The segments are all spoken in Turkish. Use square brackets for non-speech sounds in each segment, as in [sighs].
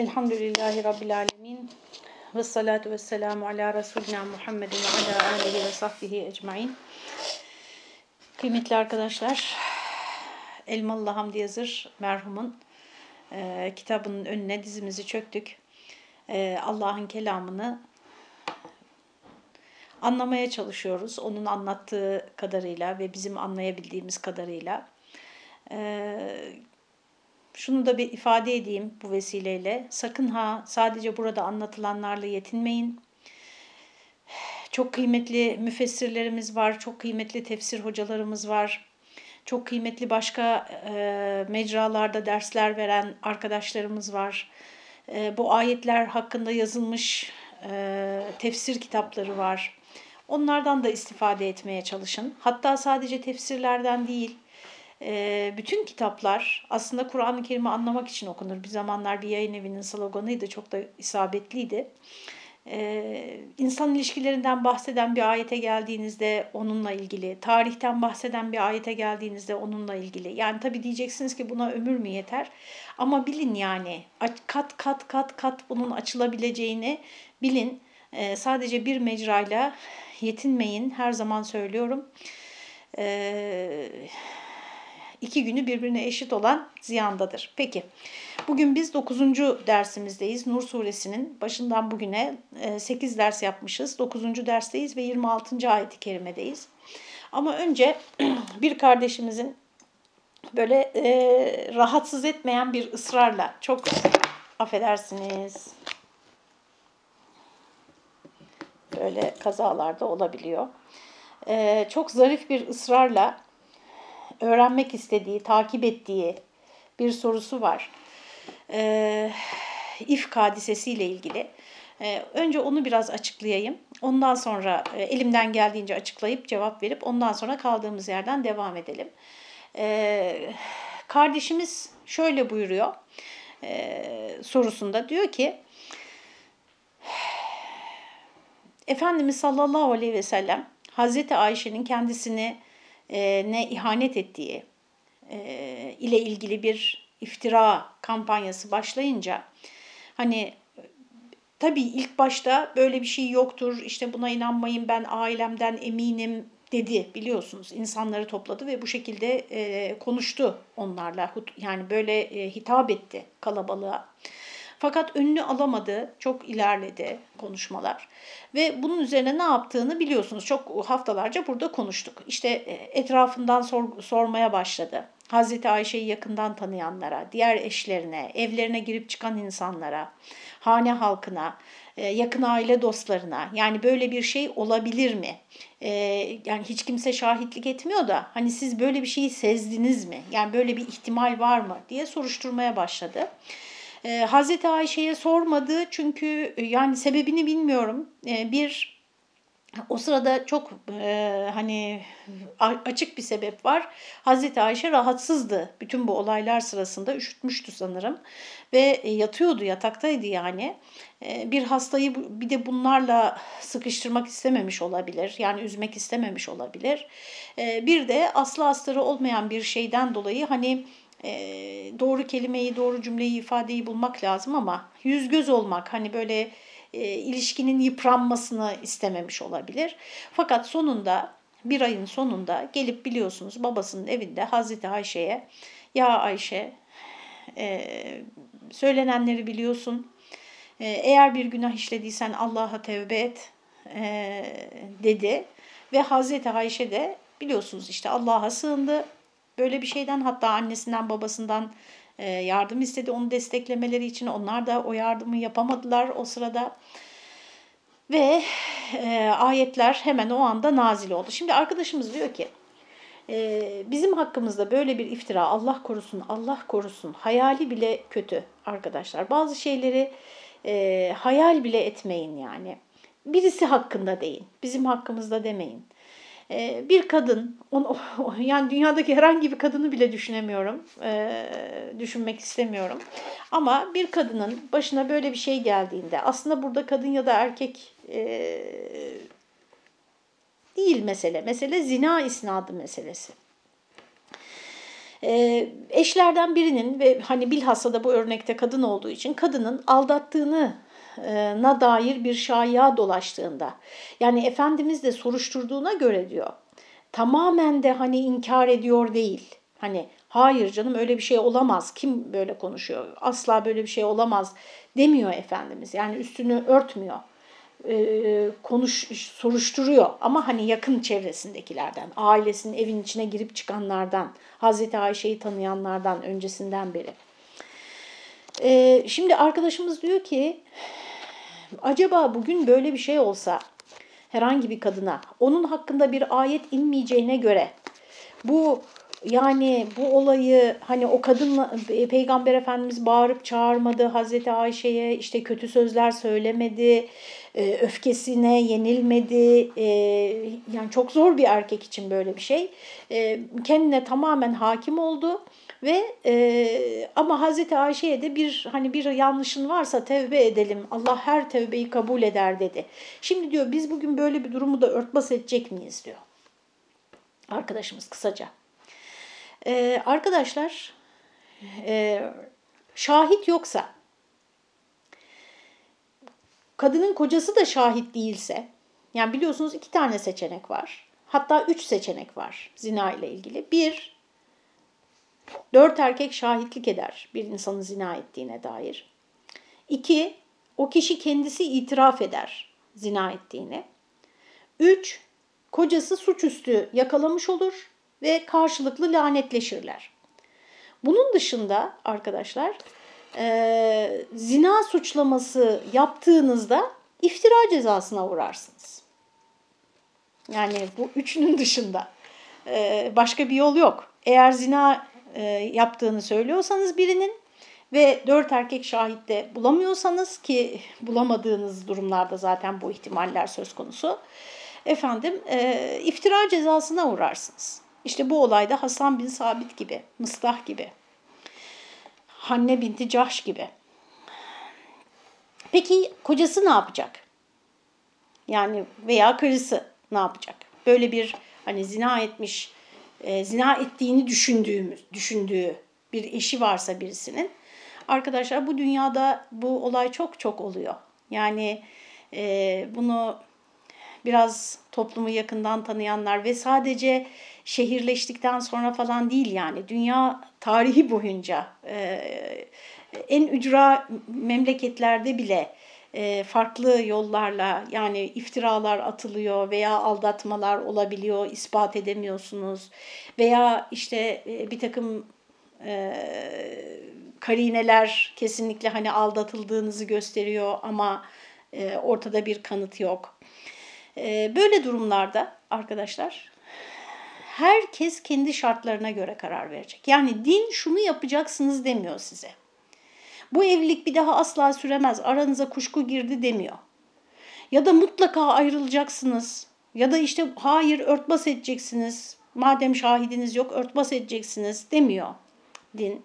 Elhamdülillahi Rabbil Alemin. Ve salatu ve selamu ala Resulina Muhammedin ve ala alihi ve sahbihi ecmain. Kıymetli arkadaşlar, Elmalı Hamdi Yazır merhumun e, kitabının önüne dizimizi çöktük. E, Allah'ın kelamını anlamaya çalışıyoruz. Onun anlattığı kadarıyla ve bizim anlayabildiğimiz kadarıyla. E, şunu da bir ifade edeyim bu vesileyle. Sakın ha sadece burada anlatılanlarla yetinmeyin. Çok kıymetli müfessirlerimiz var, çok kıymetli tefsir hocalarımız var. Çok kıymetli başka e, mecralarda dersler veren arkadaşlarımız var. E, bu ayetler hakkında yazılmış e, tefsir kitapları var. Onlardan da istifade etmeye çalışın. Hatta sadece tefsirlerden değil, e, bütün kitaplar aslında Kur'an-ı Kerim'i anlamak için okunur. Bir zamanlar bir yayın evinin sloganıydı, çok da isabetliydi. Ee, insan ilişkilerinden bahseden bir ayete geldiğinizde onunla ilgili, tarihten bahseden bir ayete geldiğinizde onunla ilgili. Yani tabii diyeceksiniz ki buna ömür mü yeter? Ama bilin yani kat kat kat kat bunun açılabileceğini bilin. Ee, sadece bir mecrayla yetinmeyin her zaman söylüyorum. Ee, iki günü birbirine eşit olan ziyandadır. Peki bugün biz 9. dersimizdeyiz. Nur suresinin başından bugüne 8 ders yapmışız. 9. dersteyiz ve 26. ayet-i kerimedeyiz. Ama önce [clears throat] bir kardeşimizin böyle e, rahatsız etmeyen bir ısrarla çok affedersiniz böyle kazalarda olabiliyor. E, çok zarif bir ısrarla öğrenmek istediği, takip ettiği bir sorusu var. Ee, İfk hadisesiyle ilgili. Ee, önce onu biraz açıklayayım. Ondan sonra e, elimden geldiğince açıklayıp cevap verip ondan sonra kaldığımız yerden devam edelim. Ee, kardeşimiz şöyle buyuruyor e, sorusunda. Diyor ki Efendimiz sallallahu aleyhi ve sellem Hazreti Ayşe'nin kendisini e, ne ihanet ettiği e, ile ilgili bir iftira kampanyası başlayınca hani tabii ilk başta böyle bir şey yoktur işte buna inanmayın ben ailemden eminim dedi biliyorsunuz insanları topladı ve bu şekilde e, konuştu onlarla yani böyle e, hitap etti kalabalığa. Fakat önünü alamadı, çok ilerledi konuşmalar. Ve bunun üzerine ne yaptığını biliyorsunuz. Çok haftalarca burada konuştuk. İşte e, etrafından sor, sormaya başladı. Hazreti Ayşe'yi yakından tanıyanlara, diğer eşlerine, evlerine girip çıkan insanlara, hane halkına, e, yakın aile dostlarına yani böyle bir şey olabilir mi? E, yani hiç kimse şahitlik etmiyor da hani siz böyle bir şeyi sezdiniz mi? Yani böyle bir ihtimal var mı diye soruşturmaya başladı. E, Hazreti Ayşe'ye sormadı çünkü e, yani sebebini bilmiyorum. E, bir o sırada çok e, hani açık bir sebep var. Hazreti Ayşe rahatsızdı bütün bu olaylar sırasında üşütmüştü sanırım ve e, yatıyordu yataktaydı yani. E, bir hastayı bir de bunlarla sıkıştırmak istememiş olabilir yani üzmek istememiş olabilir. E, bir de aslı astarı olmayan bir şeyden dolayı hani e, doğru kelimeyi, doğru cümleyi, ifadeyi bulmak lazım ama yüz göz olmak hani böyle e, ilişkinin yıpranmasını istememiş olabilir. Fakat sonunda bir ayın sonunda gelip biliyorsunuz babasının evinde Hazreti Ayşe'ye ya Ayşe e, söylenenleri biliyorsun. E, eğer bir günah işlediysen Allah'a tevbe et e, dedi. Ve Hazreti Ayşe de biliyorsunuz işte Allah'a sığındı böyle bir şeyden hatta annesinden babasından e, yardım istedi onu desteklemeleri için. Onlar da o yardımı yapamadılar o sırada. Ve e, ayetler hemen o anda nazil oldu. Şimdi arkadaşımız diyor ki e, bizim hakkımızda böyle bir iftira Allah korusun Allah korusun hayali bile kötü arkadaşlar. Bazı şeyleri e, hayal bile etmeyin yani. Birisi hakkında deyin bizim hakkımızda demeyin. Ee, bir kadın, [laughs] yani dünyadaki herhangi bir kadını bile düşünemiyorum, e, düşünmek istemiyorum. Ama bir kadının başına böyle bir şey geldiğinde, aslında burada kadın ya da erkek e, değil mesele, mesele zina isnadı meselesi. E, eşlerden birinin ve hani bilhassa da bu örnekte kadın olduğu için kadının aldattığını na dair bir şaya dolaştığında. Yani Efendimiz de soruşturduğuna göre diyor tamamen de hani inkar ediyor değil. Hani hayır canım öyle bir şey olamaz. Kim böyle konuşuyor? Asla böyle bir şey olamaz demiyor Efendimiz. Yani üstünü örtmüyor. Konuş soruşturuyor. Ama hani yakın çevresindekilerden, ailesinin evin içine girip çıkanlardan, Hazreti Ayşe'yi tanıyanlardan öncesinden beri. E, şimdi arkadaşımız diyor ki acaba bugün böyle bir şey olsa herhangi bir kadına onun hakkında bir ayet inmeyeceğine göre bu yani bu olayı hani o kadınla Peygamber Efendimiz bağırıp çağırmadı Hazreti Ayşe'ye işte kötü sözler söylemedi e, öfkesine yenilmedi e, yani çok zor bir erkek için böyle bir şey. E, kendine tamamen hakim oldu ve e, ama Hazreti Ayşe'ye de bir hani bir yanlışın varsa tevbe edelim. Allah her tevbeyi kabul eder dedi. Şimdi diyor biz bugün böyle bir durumu da örtbas edecek miyiz diyor. Arkadaşımız kısaca. Ee, arkadaşlar e, şahit yoksa kadının kocası da şahit değilse yani biliyorsunuz iki tane seçenek var. Hatta üç seçenek var zina ile ilgili. Bir, dört erkek şahitlik eder bir insanın zina ettiğine dair. İki, o kişi kendisi itiraf eder zina ettiğini. Üç, kocası suçüstü yakalamış olur ve karşılıklı lanetleşirler. Bunun dışında arkadaşlar e, zina suçlaması yaptığınızda iftira cezasına uğrarsınız. Yani bu üçünün dışında e, başka bir yol yok. Eğer zina e, yaptığını söylüyorsanız birinin ve dört erkek şahitte bulamıyorsanız ki bulamadığınız durumlarda zaten bu ihtimaller söz konusu. Efendim e, iftira cezasına uğrarsınız. İşte bu olayda Hasan bin Sabit gibi, Mıstah gibi, Hanne binti Cahş gibi. Peki kocası ne yapacak? Yani veya karısı ne yapacak? Böyle bir hani zina etmiş, e, zina ettiğini düşündüğümüz, düşündüğü bir eşi varsa birisinin. Arkadaşlar bu dünyada bu olay çok çok oluyor. Yani e, bunu biraz toplumu yakından tanıyanlar ve sadece şehirleştikten sonra falan değil yani dünya tarihi boyunca e, en ücra memleketlerde bile e, farklı yollarla yani iftiralar atılıyor veya aldatmalar olabiliyor ispat edemiyorsunuz veya işte e, bir takım e, karineler kesinlikle hani aldatıldığınızı gösteriyor ama e, ortada bir kanıt yok. E, böyle durumlarda arkadaşlar herkes kendi şartlarına göre karar verecek. Yani din şunu yapacaksınız demiyor size. Bu evlilik bir daha asla süremez, aranıza kuşku girdi demiyor. Ya da mutlaka ayrılacaksınız. Ya da işte hayır örtbas edeceksiniz. Madem şahidiniz yok örtbas edeceksiniz demiyor din.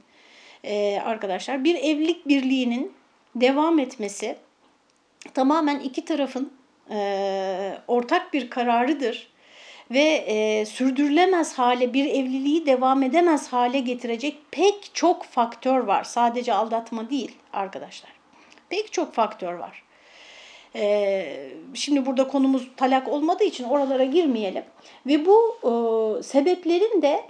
Ee, arkadaşlar bir evlilik birliğinin devam etmesi tamamen iki tarafın e, ortak bir kararıdır ve e, sürdürülemez hale bir evliliği devam edemez hale getirecek pek çok faktör var. Sadece aldatma değil arkadaşlar. Pek çok faktör var. E, şimdi burada konumuz talak olmadığı için oralara girmeyelim. Ve bu e, sebeplerin de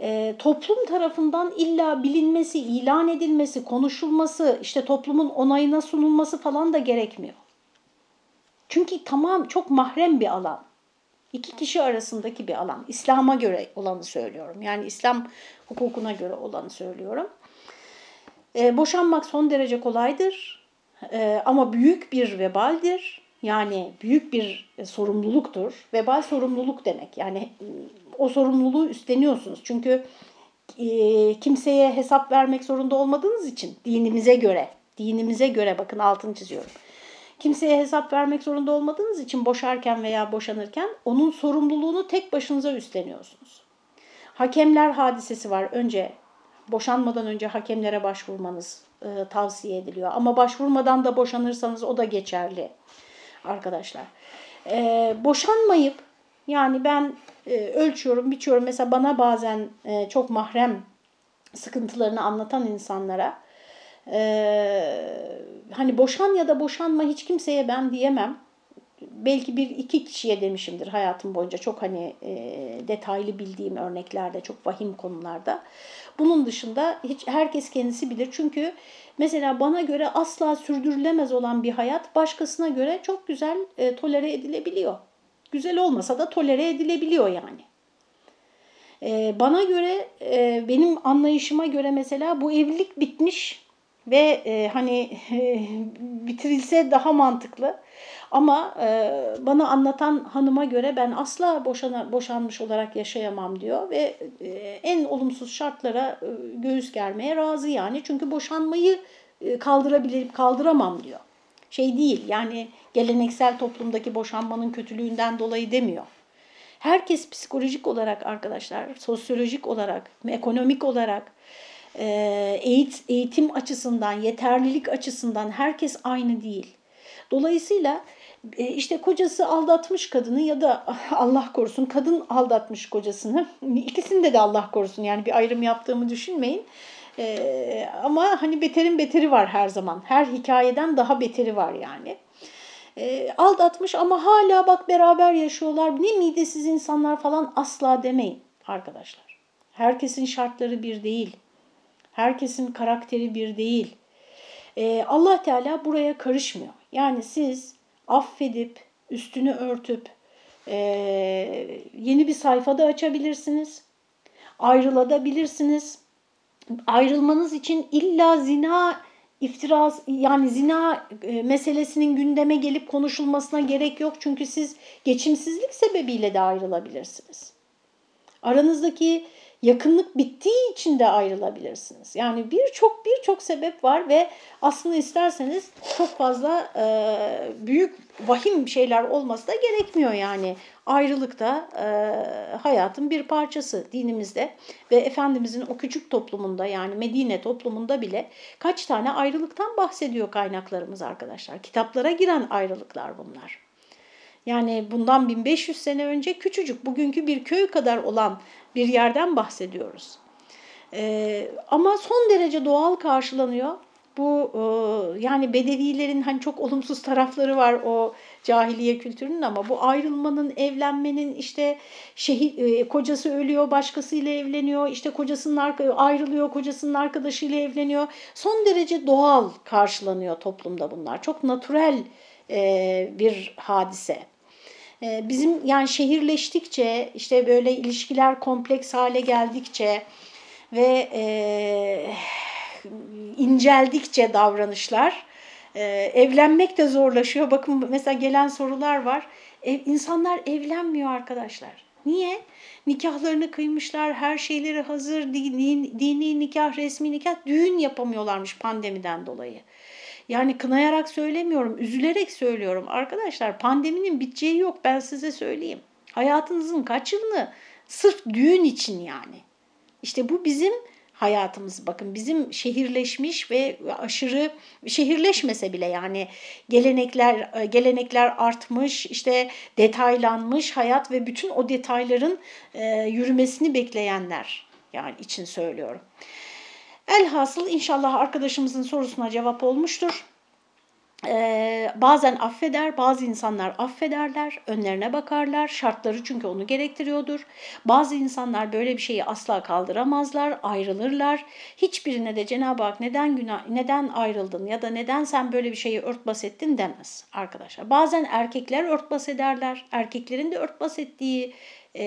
e, toplum tarafından illa bilinmesi, ilan edilmesi, konuşulması, işte toplumun onayına sunulması falan da gerekmiyor. Çünkü tamam çok mahrem bir alan iki kişi arasındaki bir alan. İslam'a göre olanı söylüyorum. Yani İslam hukukuna göre olanı söylüyorum. E, boşanmak son derece kolaydır e, ama büyük bir vebaldir. Yani büyük bir e, sorumluluktur. Vebal sorumluluk demek. Yani o sorumluluğu üstleniyorsunuz. Çünkü e, kimseye hesap vermek zorunda olmadığınız için dinimize göre, dinimize göre bakın altını çiziyorum kimseye hesap vermek zorunda olmadığınız için boşarken veya boşanırken onun sorumluluğunu tek başınıza üstleniyorsunuz. Hakemler hadisesi var. Önce boşanmadan önce hakemlere başvurmanız e, tavsiye ediliyor. Ama başvurmadan da boşanırsanız o da geçerli arkadaşlar. E, boşanmayıp yani ben e, ölçüyorum, biçiyorum. Mesela bana bazen e, çok mahrem sıkıntılarını anlatan insanlara e, hani boşan ya da boşanma hiç kimseye ben diyemem. Belki bir iki kişiye demişimdir hayatım boyunca çok hani e, detaylı bildiğim örneklerde çok vahim konularda. Bunun dışında hiç herkes kendisi bilir. Çünkü mesela bana göre asla sürdürülemez olan bir hayat başkasına göre çok güzel e, tolere edilebiliyor. Güzel olmasa da tolere edilebiliyor yani. E, bana göre, e, benim anlayışıma göre mesela bu evlilik bitmiş ve e, hani e, bitirilse daha mantıklı. Ama e, bana anlatan hanıma göre ben asla boşana, boşanmış olarak yaşayamam diyor ve e, en olumsuz şartlara e, göğüs germeye razı yani. Çünkü boşanmayı e, kaldırabilirim, kaldıramam diyor. Şey değil yani geleneksel toplumdaki boşanmanın kötülüğünden dolayı demiyor. Herkes psikolojik olarak arkadaşlar, sosyolojik olarak, ekonomik olarak, e, eğitim açısından, yeterlilik açısından herkes aynı değil. Dolayısıyla e, işte kocası aldatmış kadını ya da [laughs] Allah korusun kadın aldatmış kocasını. [laughs] İkisinde de Allah korusun yani bir ayrım yaptığımı düşünmeyin. Ee, ama hani beterin beteri var her zaman. Her hikayeden daha beteri var yani. Ee, aldatmış ama hala bak beraber yaşıyorlar. Ne midesiz insanlar falan asla demeyin arkadaşlar. Herkesin şartları bir değil. Herkesin karakteri bir değil. Ee, Allah Teala buraya karışmıyor. Yani siz affedip, üstünü örtüp e, yeni bir sayfada açabilirsiniz. Ayrılabilirsiniz. Ayrılmanız için illa zina iftiraz yani zina e, meselesinin gündeme gelip konuşulmasına gerek yok. Çünkü siz geçimsizlik sebebiyle de ayrılabilirsiniz. Aranızdaki yakınlık bittiği için de ayrılabilirsiniz. Yani birçok birçok sebep var ve aslında isterseniz çok fazla e, büyük vahim şeyler olması da gerekmiyor yani. Ayrılık da e, hayatın bir parçası dinimizde ve Efendimizin o küçük toplumunda yani Medine toplumunda bile kaç tane ayrılıktan bahsediyor kaynaklarımız arkadaşlar. Kitaplara giren ayrılıklar bunlar. Yani bundan 1500 sene önce küçücük, bugünkü bir köy kadar olan bir yerden bahsediyoruz. Ee, ama son derece doğal karşılanıyor. Bu e, yani Bedevilerin hani çok olumsuz tarafları var o cahiliye kültürünün ama bu ayrılmanın, evlenmenin işte şehir, e, kocası ölüyor, başkasıyla evleniyor, işte kocasının ayrılıyor, kocasının arkadaşıyla evleniyor. Son derece doğal karşılanıyor toplumda bunlar. Çok natürel e, bir hadise. Ee, bizim yani şehirleştikçe işte böyle ilişkiler kompleks hale geldikçe ve e, inceldikçe davranışlar e, evlenmek de zorlaşıyor. Bakın mesela gelen sorular var. Ev, insanlar evlenmiyor arkadaşlar. Niye? Nikahlarını kıymışlar, her şeyleri hazır, dini, dini nikah, resmi nikah, düğün yapamıyorlarmış pandemiden dolayı. Yani kınayarak söylemiyorum, üzülerek söylüyorum. Arkadaşlar pandeminin biteceği yok ben size söyleyeyim. Hayatınızın kaç yılını sırf düğün için yani. İşte bu bizim hayatımız bakın bizim şehirleşmiş ve aşırı şehirleşmese bile yani gelenekler gelenekler artmış işte detaylanmış hayat ve bütün o detayların e, yürümesini bekleyenler yani için söylüyorum. Elhasıl inşallah arkadaşımızın sorusuna cevap olmuştur. Ee, bazen affeder, bazı insanlar affederler, önlerine bakarlar, şartları çünkü onu gerektiriyordur. Bazı insanlar böyle bir şeyi asla kaldıramazlar, ayrılırlar. Hiçbirine de Cenab-ı Hak neden günah, neden ayrıldın ya da neden sen böyle bir şeyi örtbas ettin demez arkadaşlar. Bazen erkekler örtbas ederler, erkeklerin de örtbas ettiği e,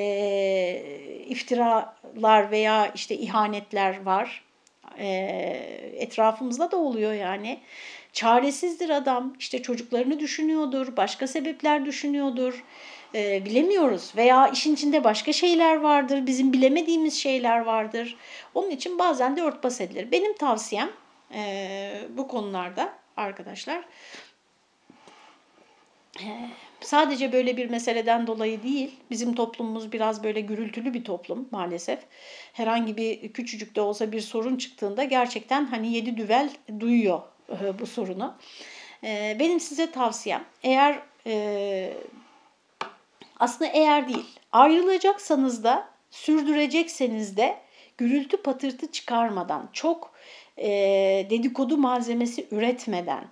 iftiralar veya işte ihanetler var e, etrafımızda da oluyor yani. Çaresizdir adam, işte çocuklarını düşünüyordur, başka sebepler düşünüyordur, e, bilemiyoruz. Veya işin içinde başka şeyler vardır, bizim bilemediğimiz şeyler vardır. Onun için bazen de örtbas edilir. Benim tavsiyem e, bu konularda arkadaşlar, e, sadece böyle bir meseleden dolayı değil, bizim toplumumuz biraz böyle gürültülü bir toplum maalesef. Herhangi bir küçücük de olsa bir sorun çıktığında gerçekten hani yedi düvel duyuyor e, bu sorunu. E, benim size tavsiyem eğer e, aslında eğer değil ayrılacaksanız da sürdürecekseniz de gürültü patırtı çıkarmadan, çok dedikodu malzemesi üretmeden,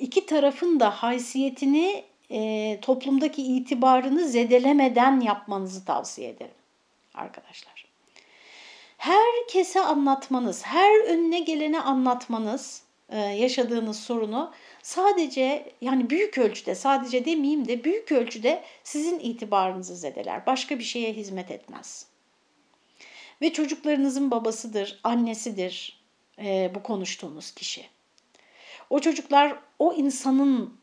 iki tarafın da haysiyetini, e, toplumdaki itibarını zedelemeden yapmanızı tavsiye ederim arkadaşlar. Herkese anlatmanız, her önüne gelene anlatmanız e, yaşadığınız sorunu sadece yani büyük ölçüde sadece demeyeyim de büyük ölçüde sizin itibarınızı zedeler. Başka bir şeye hizmet etmez. Ve çocuklarınızın babasıdır, annesidir e, bu konuştuğumuz kişi. O çocuklar o insanın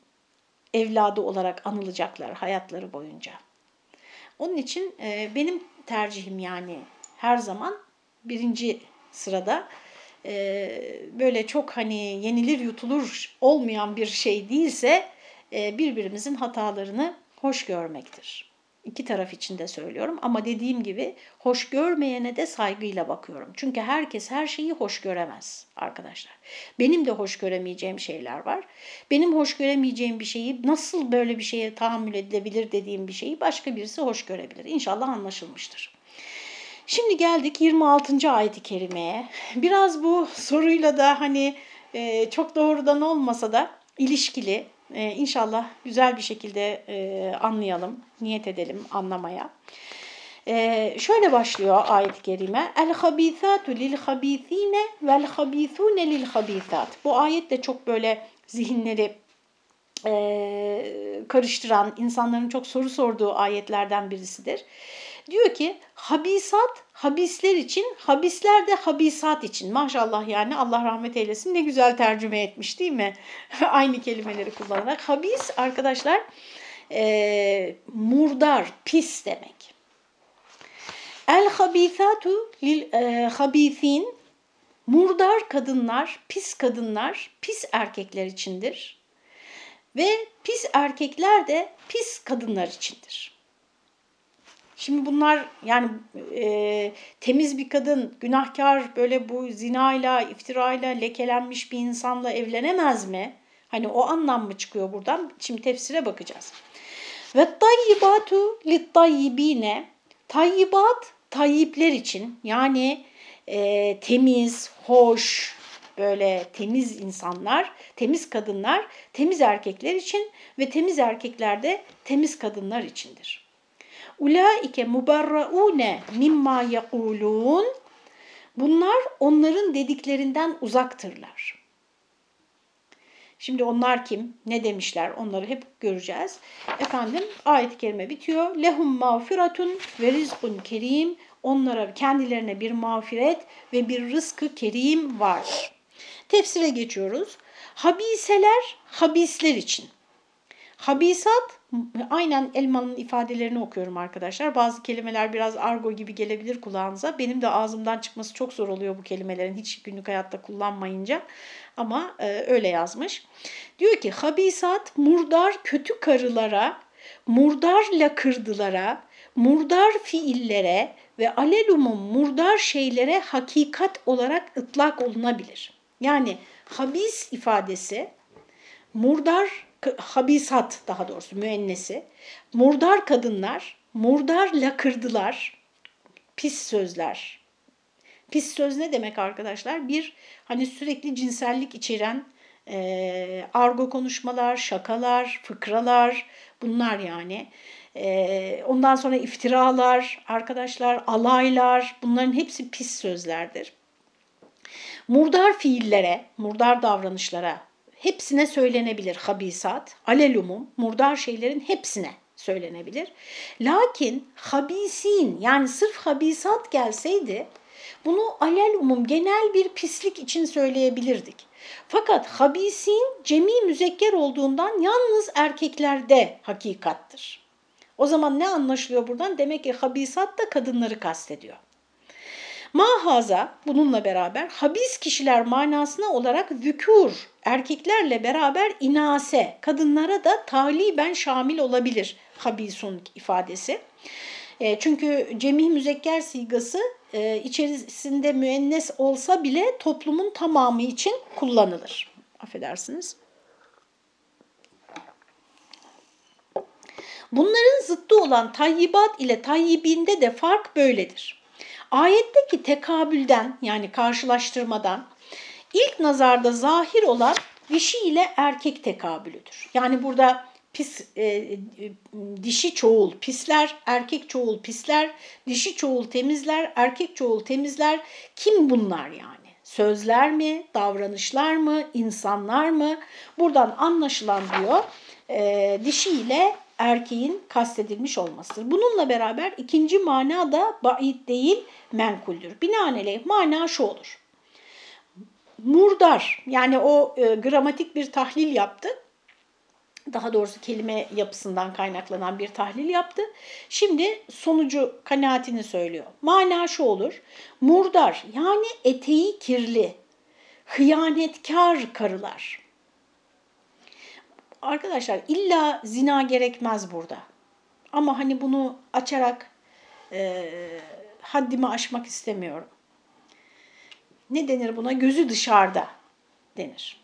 evladı olarak anılacaklar hayatları boyunca. Onun için e, benim tercihim yani her zaman birinci sırada e, böyle çok hani yenilir yutulur olmayan bir şey değilse e, birbirimizin hatalarını hoş görmektir. İki taraf için de söylüyorum ama dediğim gibi hoş görmeyene de saygıyla bakıyorum. Çünkü herkes her şeyi hoş göremez arkadaşlar. Benim de hoş göremeyeceğim şeyler var. Benim hoş göremeyeceğim bir şeyi nasıl böyle bir şeye tahammül edilebilir dediğim bir şeyi başka birisi hoş görebilir. İnşallah anlaşılmıştır. Şimdi geldik 26. ayet-i kerimeye. Biraz bu soruyla da hani çok doğrudan olmasa da ilişkili. E, inşallah güzel bir şekilde e, anlayalım, niyet edelim anlamaya. E, şöyle başlıyor ayet-i kerime. El-habithatu lil-habithine vel-habithune lil-habithat. Bu ayet de çok böyle zihinleri e, karıştıran, insanların çok soru sorduğu ayetlerden birisidir. Diyor ki habisat habisler için, habisler de habisat için. Maşallah yani Allah rahmet eylesin ne güzel tercüme etmiş değil mi? [laughs] Aynı kelimeleri kullanarak. Habis arkadaşlar e, murdar, pis demek. El habithatu lil e, habithin murdar kadınlar, pis kadınlar, pis erkekler içindir. Ve pis erkekler de pis kadınlar içindir. Şimdi bunlar yani e, temiz bir kadın, günahkar böyle bu zinayla, iftirayla lekelenmiş bir insanla evlenemez mi? Hani o anlam mı çıkıyor buradan? Şimdi tefsire bakacağız. Ve tayyibatu littayyibine tayyibat tayyipler için yani e, temiz, hoş, böyle temiz insanlar, temiz kadınlar, temiz erkekler için ve temiz erkekler de temiz kadınlar içindir. Ulaike mubarraune mimma yekulun. Bunlar onların dediklerinden uzaktırlar. Şimdi onlar kim? Ne demişler? Onları hep göreceğiz. Efendim ayet-i kerime bitiyor. Lehum mağfiratun ve rizkun kerim. Onlara kendilerine bir mağfiret ve bir rızkı kerim var. Tefsire geçiyoruz. Habiseler habisler için. Habisat aynen Elman'ın ifadelerini okuyorum arkadaşlar. Bazı kelimeler biraz argo gibi gelebilir kulağınıza. Benim de ağzımdan çıkması çok zor oluyor bu kelimelerin hiç günlük hayatta kullanmayınca. Ama e, öyle yazmış. Diyor ki habisat murdar kötü karılara, murdar lakırdılara, murdar fiillere ve alelumum murdar şeylere hakikat olarak ıtlak olunabilir. Yani habis ifadesi murdar habisat daha doğrusu müennesi, murdar kadınlar, murdar lakırdılar, pis sözler. Pis söz ne demek arkadaşlar? Bir hani sürekli cinsellik içeren e, argo konuşmalar, şakalar, fıkralar bunlar yani. E, ondan sonra iftiralar, arkadaşlar, alaylar bunların hepsi pis sözlerdir. Murdar fiillere, murdar davranışlara hepsine söylenebilir habisat, alelumum, murdar şeylerin hepsine söylenebilir. Lakin habisin yani sırf habisat gelseydi bunu alel umum genel bir pislik için söyleyebilirdik. Fakat habisin cemi müzekker olduğundan yalnız erkeklerde hakikattır. O zaman ne anlaşılıyor buradan? Demek ki habisat da kadınları kastediyor. Mahaza bununla beraber habis kişiler manasına zükür zükür erkeklerle beraber inase kadınlara da taliben şamil olabilir habisun ifadesi. E, çünkü cemih müzekker sigası e, içerisinde müennes olsa bile toplumun tamamı için kullanılır. Affedersiniz. Bunların zıttı olan tayyibat ile tayyibinde de fark böyledir. Ayetteki tekabülden yani karşılaştırmadan ilk nazarda zahir olan dişi ile erkek tekabülüdür. Yani burada pis e, dişi çoğul pisler, erkek çoğul pisler, dişi çoğul temizler, erkek çoğul temizler. Kim bunlar yani? Sözler mi, davranışlar mı, insanlar mı? Buradan anlaşılan diyor e, dişi ile erkeğin kastedilmiş olmasıdır. Bununla beraber ikinci mana da ba'id değil menkuldür. Binaenaleyh mana şu olur. Murdar yani o e, gramatik bir tahlil yaptı. Daha doğrusu kelime yapısından kaynaklanan bir tahlil yaptı. Şimdi sonucu kanaatini söylüyor. Mana şu olur. Murdar yani eteği kirli, hıyanetkar karılar arkadaşlar illa zina gerekmez burada. Ama hani bunu açarak e, haddimi aşmak istemiyorum. Ne denir buna? Gözü dışarıda denir.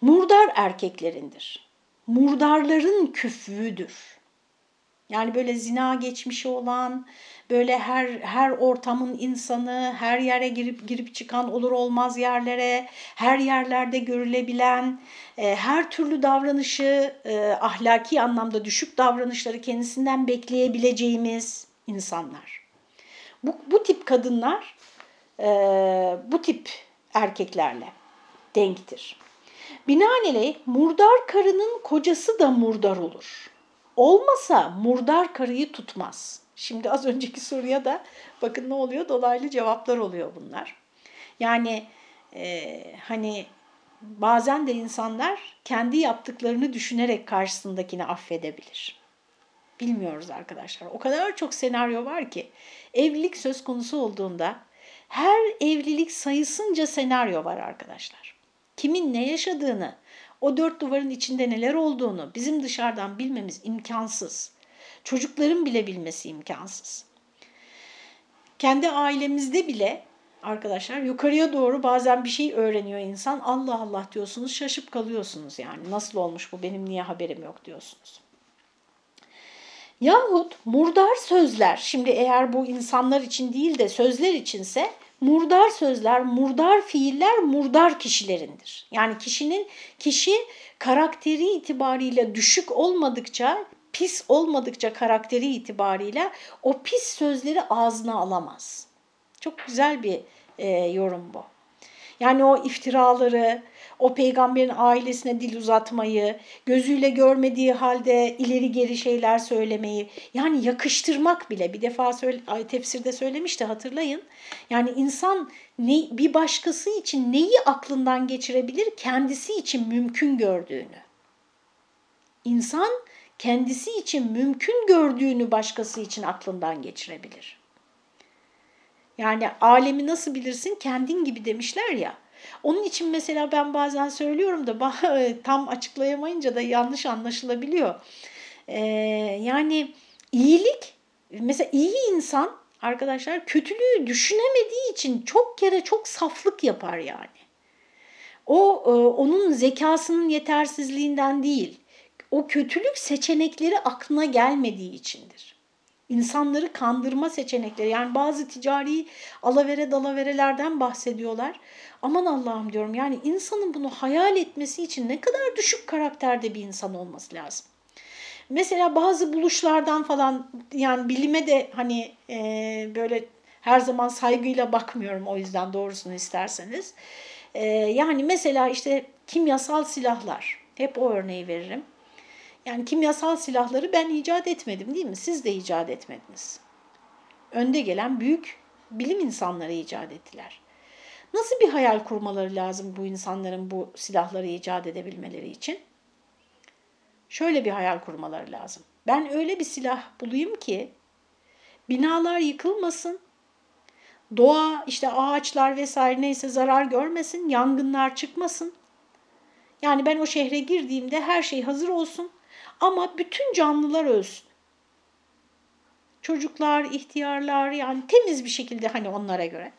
Murdar erkeklerindir. Murdarların küflüdür. Yani böyle zina geçmişi olan, böyle her her ortamın insanı, her yere girip girip çıkan olur olmaz yerlere, her yerlerde görülebilen, e, her türlü davranışı e, ahlaki anlamda düşük davranışları kendisinden bekleyebileceğimiz insanlar. Bu, bu tip kadınlar e, bu tip erkeklerle denktir. Binaenaleyh murdar karının kocası da murdar olur. Olmasa murdar karıyı tutmaz. Şimdi az önceki soruya da bakın ne oluyor? Dolaylı cevaplar oluyor bunlar. Yani e, hani bazen de insanlar kendi yaptıklarını düşünerek karşısındakini affedebilir. Bilmiyoruz arkadaşlar. O kadar çok senaryo var ki evlilik söz konusu olduğunda her evlilik sayısınca senaryo var arkadaşlar. Kimin ne yaşadığını, o dört duvarın içinde neler olduğunu bizim dışarıdan bilmemiz imkansız. Çocukların bile bilmesi imkansız. Kendi ailemizde bile arkadaşlar yukarıya doğru bazen bir şey öğreniyor insan. Allah Allah diyorsunuz şaşıp kalıyorsunuz yani. Nasıl olmuş bu benim niye haberim yok diyorsunuz. Yahut murdar sözler, şimdi eğer bu insanlar için değil de sözler içinse murdar sözler, murdar fiiller murdar kişilerindir. Yani kişinin kişi karakteri itibariyle düşük olmadıkça, pis olmadıkça karakteri itibariyle o pis sözleri ağzına alamaz. Çok güzel bir e, yorum bu. Yani o iftiraları, o peygamberin ailesine dil uzatmayı, gözüyle görmediği halde ileri geri şeyler söylemeyi, yani yakıştırmak bile bir defa söyle, tefsirde söylemişti hatırlayın. Yani insan ne, bir başkası için neyi aklından geçirebilir? Kendisi için mümkün gördüğünü. İnsan kendisi için mümkün gördüğünü başkası için aklından geçirebilir. Yani alemi nasıl bilirsin kendin gibi demişler ya. Onun için mesela ben bazen söylüyorum da [laughs] tam açıklayamayınca da yanlış anlaşılabiliyor. Ee, yani iyilik, mesela iyi insan arkadaşlar kötülüğü düşünemediği için çok kere çok saflık yapar yani. O e, onun zekasının yetersizliğinden değil, o kötülük seçenekleri aklına gelmediği içindir insanları kandırma seçenekleri yani bazı ticari alavere dalaverelerden bahsediyorlar. Aman Allah'ım diyorum yani insanın bunu hayal etmesi için ne kadar düşük karakterde bir insan olması lazım. Mesela bazı buluşlardan falan yani bilime de hani e, böyle her zaman saygıyla bakmıyorum o yüzden doğrusunu isterseniz. E, yani mesela işte kimyasal silahlar hep o örneği veririm. Yani kimyasal silahları ben icat etmedim değil mi? Siz de icat etmediniz. Önde gelen büyük bilim insanları icat ettiler. Nasıl bir hayal kurmaları lazım bu insanların bu silahları icat edebilmeleri için? Şöyle bir hayal kurmaları lazım. Ben öyle bir silah bulayım ki binalar yıkılmasın, doğa işte ağaçlar vesaire neyse zarar görmesin, yangınlar çıkmasın. Yani ben o şehre girdiğimde her şey hazır olsun ama bütün canlılar ölsün. Çocuklar, ihtiyarlar yani temiz bir şekilde hani onlara göre.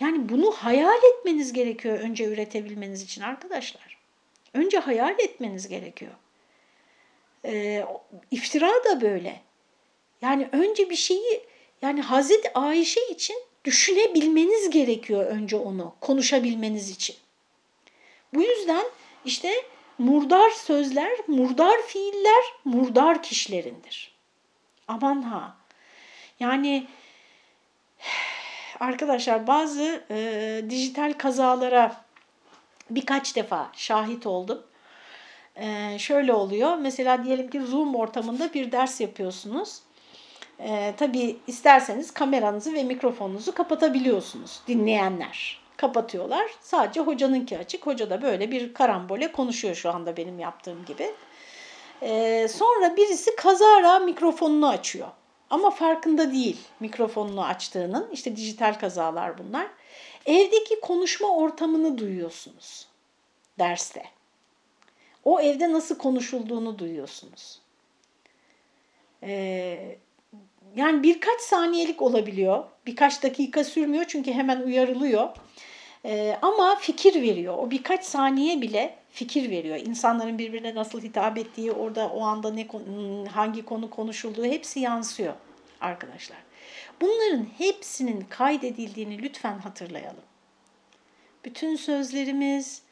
Yani bunu hayal etmeniz gerekiyor önce üretebilmeniz için arkadaşlar. Önce hayal etmeniz gerekiyor. Ee, iftira da böyle. Yani önce bir şeyi Yani Hazreti Ayşe için düşünebilmeniz gerekiyor önce onu konuşabilmeniz için. Bu yüzden işte murdar sözler, murdar fiiller, murdar kişilerindir. Aman ha. Yani [sighs] arkadaşlar bazı e, dijital kazalara birkaç defa şahit oldum. E, şöyle oluyor. Mesela diyelim ki Zoom ortamında bir ders yapıyorsunuz. E, tabii isterseniz kameranızı ve mikrofonunuzu kapatabiliyorsunuz dinleyenler. Kapatıyorlar. Sadece hocanınki açık. Hoca da böyle bir karambole konuşuyor şu anda benim yaptığım gibi. E, sonra birisi kazara mikrofonunu açıyor. Ama farkında değil mikrofonunu açtığının. İşte dijital kazalar bunlar. Evdeki konuşma ortamını duyuyorsunuz derste. O evde nasıl konuşulduğunu duyuyorsunuz. Ee, yani birkaç saniyelik olabiliyor. Birkaç dakika sürmüyor çünkü hemen uyarılıyor. Ee, ama fikir veriyor. O birkaç saniye bile fikir veriyor. İnsanların birbirine nasıl hitap ettiği, orada o anda ne hangi konu konuşulduğu hepsi yansıyor arkadaşlar. Bunların hepsinin kaydedildiğini lütfen hatırlayalım. Bütün sözlerimiz,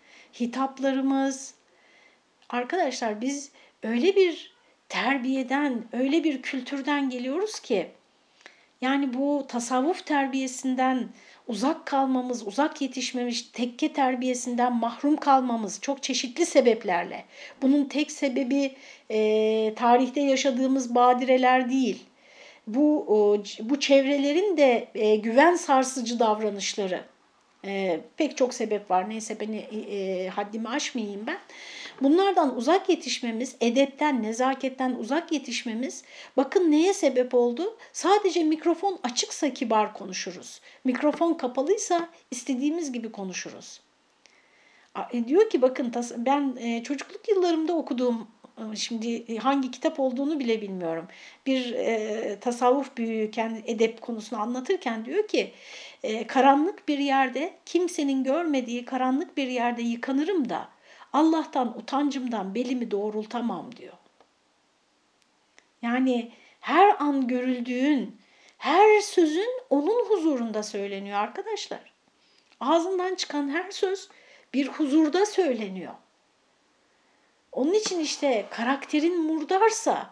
hitaplarımız, arkadaşlar biz öyle bir terbiyeden, öyle bir kültürden geliyoruz ki yani bu tasavvuf terbiyesinden uzak kalmamız, uzak yetişmemiş tekke terbiyesinden mahrum kalmamız çok çeşitli sebeplerle. Bunun tek sebebi e, tarihte yaşadığımız badireler değil. Bu, o, bu çevrelerin de e, güven sarsıcı davranışları. E, pek çok sebep var. Neyse beni e, haddimi aşmayayım ben. Bunlardan uzak yetişmemiz, edepten, nezaketten uzak yetişmemiz bakın neye sebep oldu? Sadece mikrofon açıksa kibar konuşuruz. Mikrofon kapalıysa istediğimiz gibi konuşuruz. E, diyor ki bakın ben e, çocukluk yıllarımda okuduğum e, şimdi hangi kitap olduğunu bile bilmiyorum. Bir e, tasavvuf büyüğü kendi edep konusunu anlatırken diyor ki e, karanlık bir yerde kimsenin görmediği karanlık bir yerde yıkanırım da Allah'tan utancımdan belimi doğrultamam diyor. Yani her an görüldüğün, her sözün onun huzurunda söyleniyor arkadaşlar. Ağzından çıkan her söz bir huzurda söyleniyor. Onun için işte karakterin murdarsa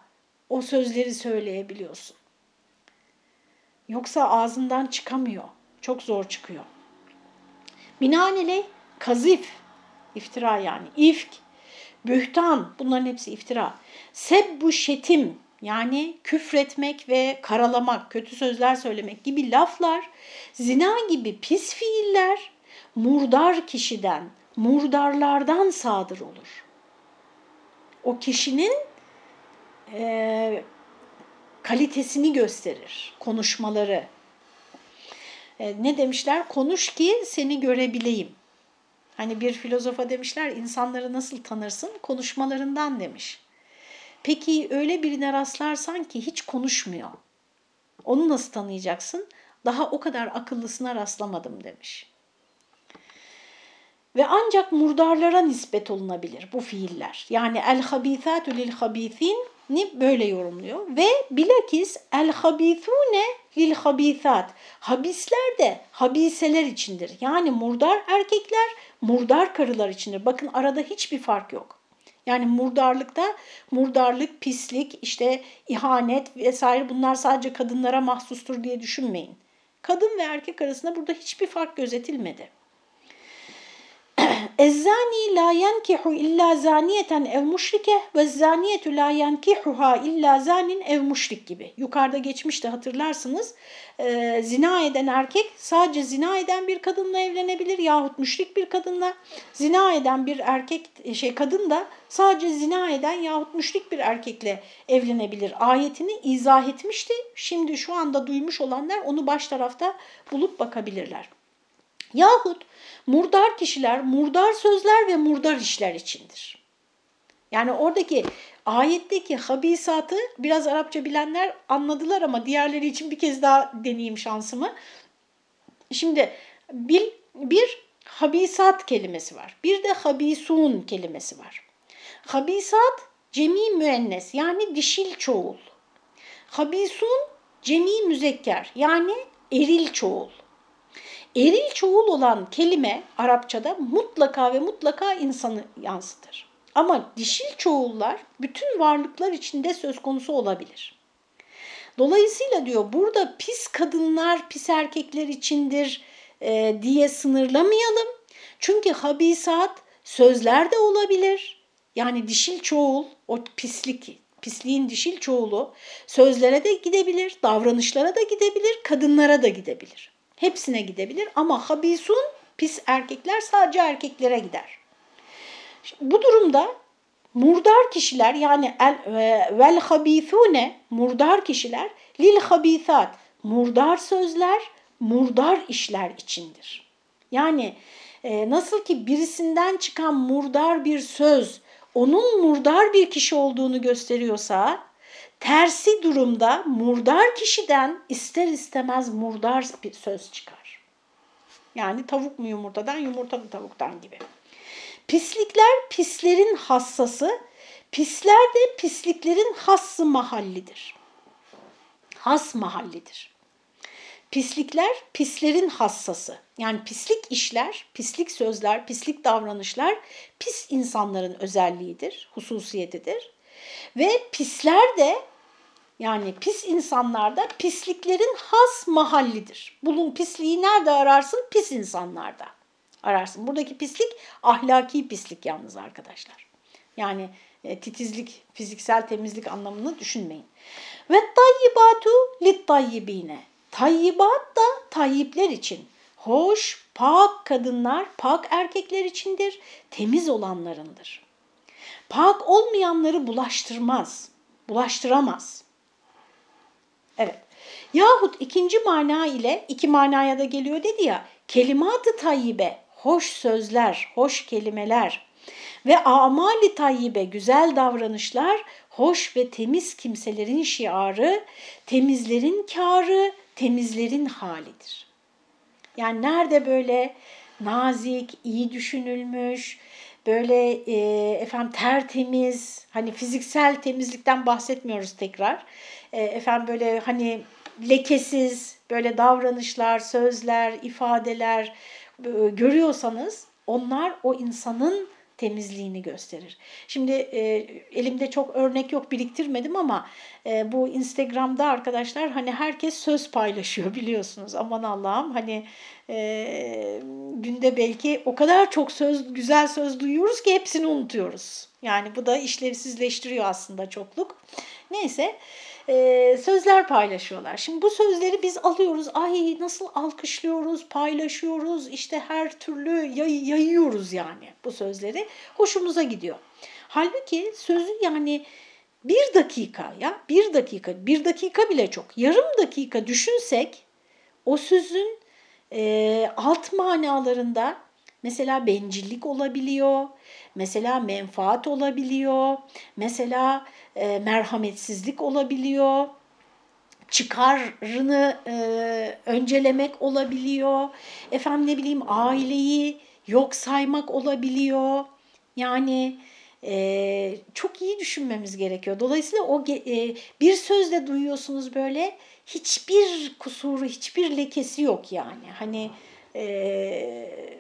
o sözleri söyleyebiliyorsun. Yoksa ağzından çıkamıyor. Çok zor çıkıyor. Binaenaleyh kazif, iftira yani, ifk, bühtan bunların hepsi iftira. Sebbu şetim yani küfretmek ve karalamak, kötü sözler söylemek gibi laflar, zina gibi pis fiiller murdar kişiden, murdarlardan sadır olur. O kişinin e, kalitesini gösterir, konuşmaları. E, ne demişler? Konuş ki seni görebileyim. Hani bir filozofa demişler insanları nasıl tanırsın? Konuşmalarından demiş. Peki öyle birine rastlarsan ki hiç konuşmuyor. Onu nasıl tanıyacaksın? Daha o kadar akıllısına rastlamadım demiş. Ve ancak murdarlara nispet olunabilir bu fiiller. Yani el-habithatu lil-habithin ni böyle yorumluyor. Ve bilakis el-habithune lil-habithat. Habisler de habiseler içindir. Yani murdar erkekler murdar karılar içindir. Bakın arada hiçbir fark yok. Yani murdarlıkta murdarlık, pislik, işte ihanet vesaire bunlar sadece kadınlara mahsustur diye düşünmeyin. Kadın ve erkek arasında burada hiçbir fark gözetilmedi. Ezzani la yenkihu illa zaniyeten ev müşrike ve zaniyetu la yenkihuha illa zanin ev müşrik gibi. Yukarıda geçmişti hatırlarsınız. Ee, zina eden erkek sadece zina eden bir kadınla evlenebilir yahut müşrik bir kadınla. Zina eden bir erkek şey kadın da sadece zina eden yahut müşrik bir erkekle evlenebilir. Ayetini izah etmişti. Şimdi şu anda duymuş olanlar onu baş tarafta bulup bakabilirler. Yahut murdar kişiler, murdar sözler ve murdar işler içindir. Yani oradaki ayetteki habisatı biraz Arapça bilenler anladılar ama diğerleri için bir kez daha deneyeyim şansımı. Şimdi bir, bir habisat kelimesi var. Bir de habisun kelimesi var. Habisat cemi müennes yani dişil çoğul. Habisun cemi müzekker yani eril çoğul. Eril çoğul olan kelime Arapçada mutlaka ve mutlaka insanı yansıtır. Ama dişil çoğullar bütün varlıklar içinde söz konusu olabilir. Dolayısıyla diyor burada pis kadınlar pis erkekler içindir e, diye sınırlamayalım. Çünkü habisat sözler de olabilir. Yani dişil çoğul, o pislik, pisliğin dişil çoğulu sözlere de gidebilir, davranışlara da gidebilir, kadınlara da gidebilir. Hepsine gidebilir ama habisun pis erkekler sadece erkeklere gider. Bu durumda murdar kişiler yani el, e, vel habithune murdar kişiler lil habithat murdar sözler murdar işler içindir. Yani e, nasıl ki birisinden çıkan murdar bir söz onun murdar bir kişi olduğunu gösteriyorsa tersi durumda murdar kişiden ister istemez murdar bir söz çıkar. Yani tavuk mu yumurtadan, yumurta mı tavuktan gibi. Pislikler pislerin hassası, pisler de pisliklerin hassı mahallidir. Has mahallidir. Pislikler pislerin hassası. Yani pislik işler, pislik sözler, pislik davranışlar pis insanların özelliğidir, hususiyetidir. Ve pisler de yani pis insanlarda pisliklerin has mahallidir. Bulun pisliği nerede ararsın? Pis insanlarda ararsın. Buradaki pislik ahlaki pislik yalnız arkadaşlar. Yani e, titizlik, fiziksel temizlik anlamını düşünmeyin. Ve tayyibatu lit tayyibine. Tayyibat da tayyipler için. Hoş, pak kadınlar, pak erkekler içindir, temiz olanlarındır. Pak olmayanları bulaştırmaz, bulaştıramaz. Evet. Yahut ikinci mana ile iki manaya da geliyor dedi ya, kelimat-ı tayyibe, hoş sözler, hoş kelimeler ve amali tayyibe, güzel davranışlar, hoş ve temiz kimselerin şiarı, temizlerin kârı, temizlerin halidir. Yani nerede böyle nazik, iyi düşünülmüş, böyle e, efendim tertemiz, hani fiziksel temizlikten bahsetmiyoruz tekrar. E, efendim böyle hani lekesiz böyle davranışlar, sözler, ifadeler e, görüyorsanız onlar o insanın temizliğini gösterir. Şimdi e, elimde çok örnek yok biriktirmedim ama e, bu Instagram'da arkadaşlar hani herkes söz paylaşıyor [laughs] biliyorsunuz. Aman Allah'ım hani e, günde belki o kadar çok söz güzel söz duyuyoruz ki hepsini unutuyoruz. Yani bu da işlevsizleştiriyor aslında çokluk. Neyse e, sözler paylaşıyorlar. Şimdi bu sözleri biz alıyoruz. Ay nasıl alkışlıyoruz, paylaşıyoruz. işte her türlü yay, yayıyoruz yani bu sözleri. Hoşumuza gidiyor. Halbuki sözü yani bir dakika ya bir dakika bir dakika bile çok yarım dakika düşünsek o sözün e, alt manalarında mesela bencillik olabiliyor, mesela menfaat olabiliyor, mesela e, merhametsizlik olabiliyor, çıkarını e, öncelemek olabiliyor, efendim ne bileyim aileyi yok saymak olabiliyor. Yani e, çok iyi düşünmemiz gerekiyor. Dolayısıyla o e, bir sözle duyuyorsunuz böyle hiçbir kusuru, hiçbir lekesi yok yani. Hani e,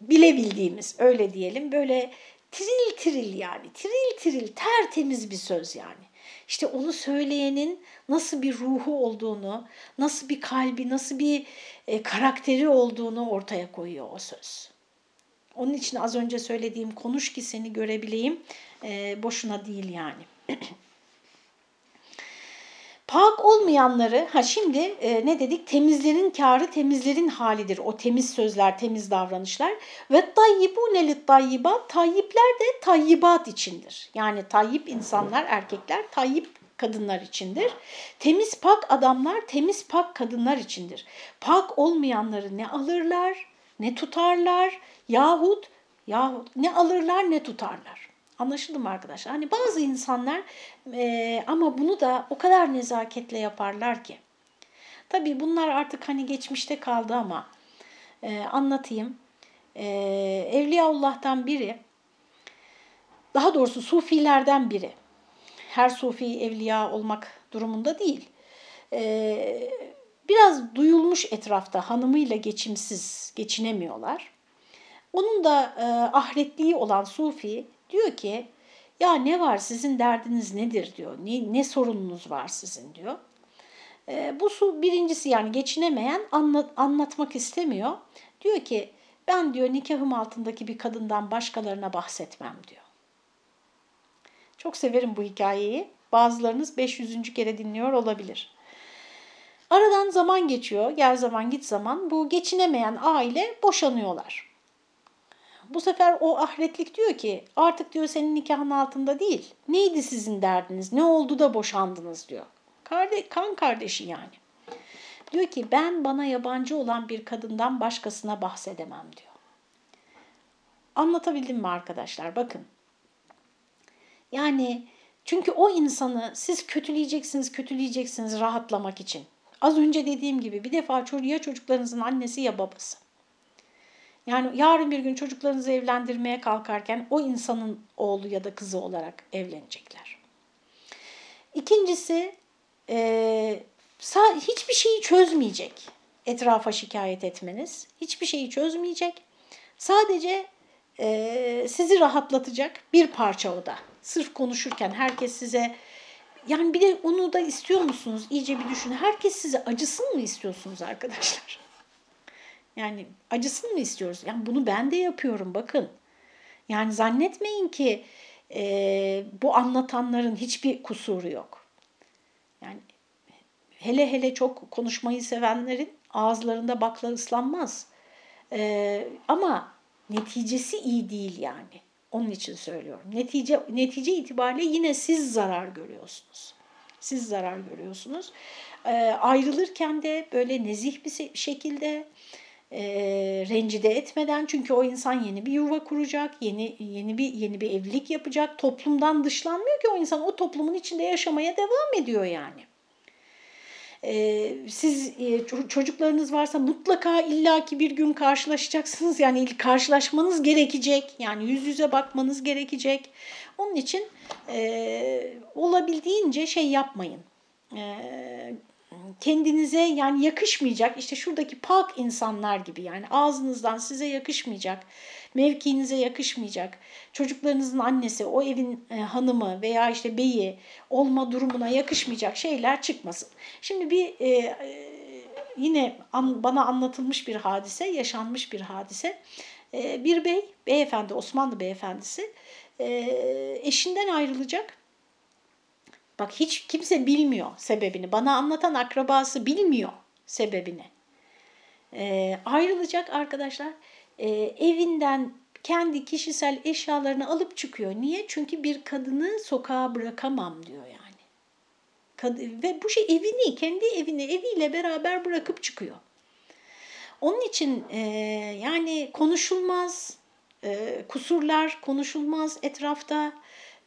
bilebildiğimiz öyle diyelim böyle Tiril tiril yani. Tiril tiril tertemiz bir söz yani. İşte onu söyleyenin nasıl bir ruhu olduğunu, nasıl bir kalbi, nasıl bir e, karakteri olduğunu ortaya koyuyor o söz. Onun için az önce söylediğim konuş ki seni görebileyim e, boşuna değil yani. [clears throat] Pak olmayanları, ha şimdi e, ne dedik? Temizlerin karı temizlerin halidir. O temiz sözler, temiz davranışlar. Ve tayyibune lit tayyibat, tayyipler de tayyibat içindir. Yani tayyip insanlar, erkekler, tayyip kadınlar içindir. Temiz pak adamlar, temiz pak kadınlar içindir. Pak olmayanları ne alırlar, ne tutarlar yahut yahut ne alırlar ne tutarlar. Anlaşıldı mı arkadaşlar? Hani bazı insanlar e, ama bunu da o kadar nezaketle yaparlar ki. Tabii bunlar artık hani geçmişte kaldı ama e, anlatayım. E, Evliyaullah'tan biri, daha doğrusu Sufilerden biri. Her Sufi evliya olmak durumunda değil. e, biraz duyulmuş etrafta hanımıyla geçimsiz, geçinemiyorlar. Onun da e, ahretliği olan Sufi diyor ki ya ne var sizin derdiniz nedir diyor. Ne, ne sorununuz var sizin diyor. E, bu su birincisi yani geçinemeyen anlat, anlatmak istemiyor. Diyor ki ben diyor nikahım altındaki bir kadından başkalarına bahsetmem diyor. Çok severim bu hikayeyi. Bazılarınız 500. kere dinliyor olabilir. Aradan zaman geçiyor, gel zaman git zaman. Bu geçinemeyen aile boşanıyorlar. Bu sefer o ahretlik diyor ki artık diyor senin nikahın altında değil. Neydi sizin derdiniz? Ne oldu da boşandınız diyor. Karde kan kardeşi yani. Diyor ki ben bana yabancı olan bir kadından başkasına bahsedemem diyor. Anlatabildim mi arkadaşlar? Bakın. Yani çünkü o insanı siz kötüleyeceksiniz, kötüleyeceksiniz rahatlamak için. Az önce dediğim gibi bir defa ya çocuklarınızın annesi ya babası. Yani yarın bir gün çocuklarınızı evlendirmeye kalkarken o insanın oğlu ya da kızı olarak evlenecekler. İkincisi e, hiçbir şeyi çözmeyecek etrafa şikayet etmeniz. Hiçbir şeyi çözmeyecek. Sadece e, sizi rahatlatacak bir parça o da. Sırf konuşurken herkes size yani bir de onu da istiyor musunuz? İyice bir düşünün. Herkes size acısın mı istiyorsunuz arkadaşlar? Yani acısın mı istiyoruz? Yani bunu ben de yapıyorum bakın. Yani zannetmeyin ki e, bu anlatanların hiçbir kusuru yok. Yani hele hele çok konuşmayı sevenlerin ağızlarında bakla ıslanmaz. E, ama neticesi iyi değil yani. Onun için söylüyorum. Netice, netice itibariyle yine siz zarar görüyorsunuz. Siz zarar görüyorsunuz. E, ayrılırken de böyle nezih bir şekilde e, rencide etmeden çünkü o insan yeni bir yuva kuracak, yeni yeni bir yeni bir evlilik yapacak. Toplumdan dışlanmıyor ki o insan o toplumun içinde yaşamaya devam ediyor yani. Ee, siz e, çocuklarınız varsa mutlaka illaki bir gün karşılaşacaksınız. Yani karşılaşmanız gerekecek. Yani yüz yüze bakmanız gerekecek. Onun için e, olabildiğince şey yapmayın. E, kendinize yani yakışmayacak işte şuradaki pak insanlar gibi yani ağzınızdan size yakışmayacak, mevkiinize yakışmayacak, çocuklarınızın annesi, o evin e, hanımı veya işte beyi olma durumuna yakışmayacak şeyler çıkmasın. Şimdi bir e, e, yine an, bana anlatılmış bir hadise, yaşanmış bir hadise. E, bir bey, beyefendi, Osmanlı beyefendisi e, eşinden ayrılacak Bak hiç kimse bilmiyor sebebini. Bana anlatan akrabası bilmiyor sebebini. E, ayrılacak arkadaşlar. E, evinden kendi kişisel eşyalarını alıp çıkıyor. Niye? Çünkü bir kadını sokağa bırakamam diyor yani. Kad ve bu şey evini, kendi evini, eviyle beraber bırakıp çıkıyor. Onun için e, yani konuşulmaz, e, kusurlar konuşulmaz etrafta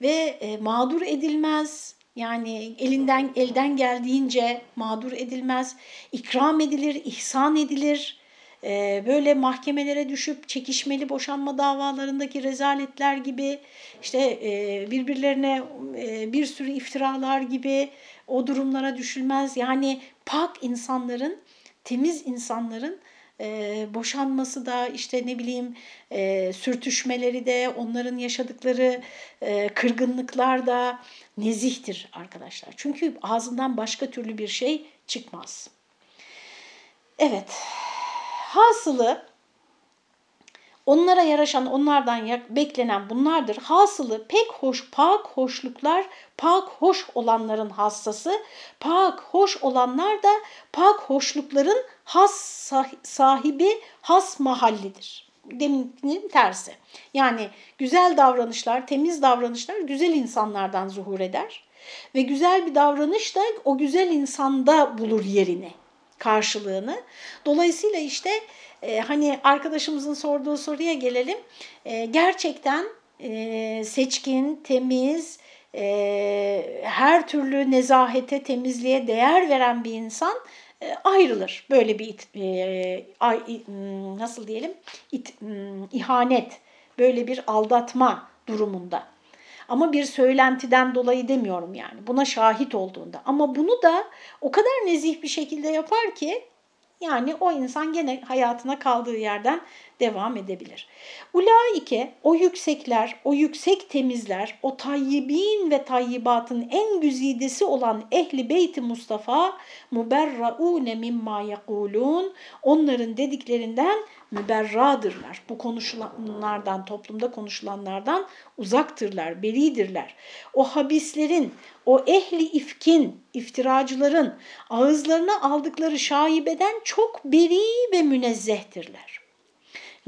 ve e, mağdur edilmez. Yani elinden elden geldiğince mağdur edilmez, ikram edilir, ihsan edilir. Ee, böyle mahkemelere düşüp çekişmeli boşanma davalarındaki rezaletler gibi işte e, birbirlerine e, bir sürü iftiralar gibi o durumlara düşülmez. Yani pak insanların, temiz insanların e, boşanması da işte ne bileyim e, sürtüşmeleri de onların yaşadıkları e, kırgınlıklar da nezihtir arkadaşlar. Çünkü ağzından başka türlü bir şey çıkmaz. Evet, hasılı onlara yaraşan, onlardan beklenen bunlardır. Hasılı pek hoş, pak hoşluklar, pak hoş olanların hassası, pak hoş olanlar da pak hoşlukların has sahibi, has mahallidir. Deminin tersi. Yani güzel davranışlar, temiz davranışlar güzel insanlardan zuhur eder. Ve güzel bir davranış da o güzel insanda bulur yerini, karşılığını. Dolayısıyla işte e, hani arkadaşımızın sorduğu soruya gelelim. E, gerçekten e, seçkin, temiz, e, her türlü nezahete, temizliğe değer veren bir insan ayrılır. Böyle bir e, ay, nasıl diyelim it, ihanet, böyle bir aldatma durumunda. Ama bir söylentiden dolayı demiyorum yani. Buna şahit olduğunda. Ama bunu da o kadar nezih bir şekilde yapar ki yani o insan gene hayatına kaldığı yerden devam edebilir. Ulaike o yüksekler, o yüksek temizler, o tayyibin ve tayyibatın en güzidesi olan ehli beyti Mustafa muberraune mimma yekulun onların dediklerinden müberradırlar. Bu konuşulanlardan, toplumda konuşulanlardan uzaktırlar, beridirler. O habislerin, o ehli ifkin, iftiracıların ağızlarına aldıkları şaibeden çok beri ve münezzehtirler.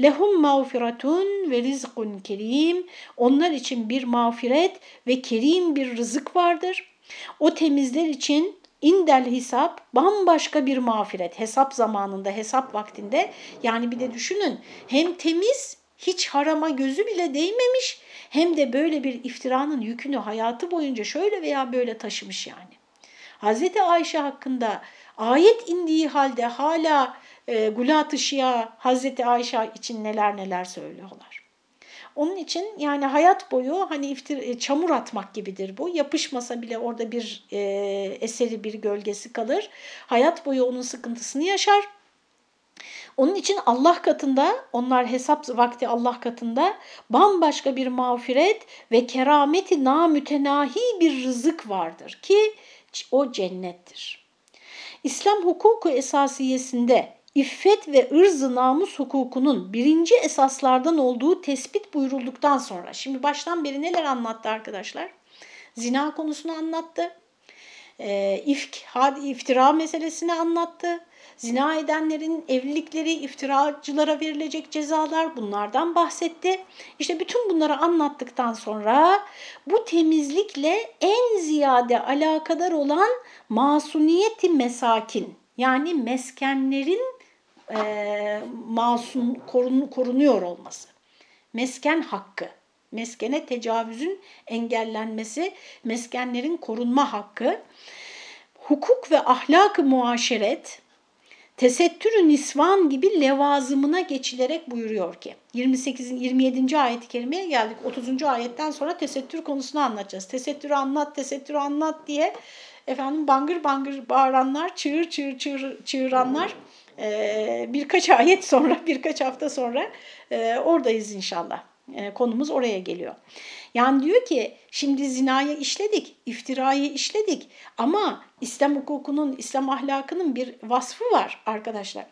Lehum mağfiretun ve rizkun kerim. Onlar için bir mağfiret ve kerim bir rızık vardır. O temizler için indel hesap bambaşka bir mağfiret. Hesap zamanında, hesap vaktinde. Yani bir de düşünün hem temiz hiç harama gözü bile değmemiş hem de böyle bir iftiranın yükünü hayatı boyunca şöyle veya böyle taşımış yani. Hazreti Ayşe hakkında ayet indiği halde hala e, Gulat-ı Şia Hazreti Ayşe için neler neler söylüyorlar. Onun için yani hayat boyu hani iftir, e, çamur atmak gibidir bu. Yapışmasa bile orada bir e, eseri, bir gölgesi kalır. Hayat boyu onun sıkıntısını yaşar. Onun için Allah katında, onlar hesap vakti Allah katında bambaşka bir mağfiret ve kerameti namütenahi bir rızık vardır ki o cennettir. İslam hukuku esasiyesinde İffet ve ırz-ı namus hukukunun birinci esaslardan olduğu tespit buyurulduktan sonra, şimdi baştan beri neler anlattı arkadaşlar? Zina konusunu anlattı, ifk, iftira meselesini anlattı, zina edenlerin evlilikleri, iftiracılara verilecek cezalar bunlardan bahsetti. İşte bütün bunları anlattıktan sonra bu temizlikle en ziyade alakadar olan masuniyeti mesakin yani meskenlerin e, masum korun, korunuyor olması. Mesken hakkı, meskene tecavüzün engellenmesi, meskenlerin korunma hakkı, hukuk ve ahlak-ı muaşeret, tesettürü nisvan gibi levazımına geçilerek buyuruyor ki 28. 27. ayet-i kerimeye geldik. 30. ayetten sonra tesettür konusunu anlatacağız. Tesettürü anlat, tesettürü anlat diye efendim bangır bangır bağıranlar, çığır çığır çığır çığıranlar ee, birkaç ayet sonra, birkaç hafta sonra e, oradayız inşallah. E, konumuz oraya geliyor. Yani diyor ki şimdi zinayı işledik, iftirayı işledik ama İslam hukukunun, İslam ahlakının bir vasfı var arkadaşlar.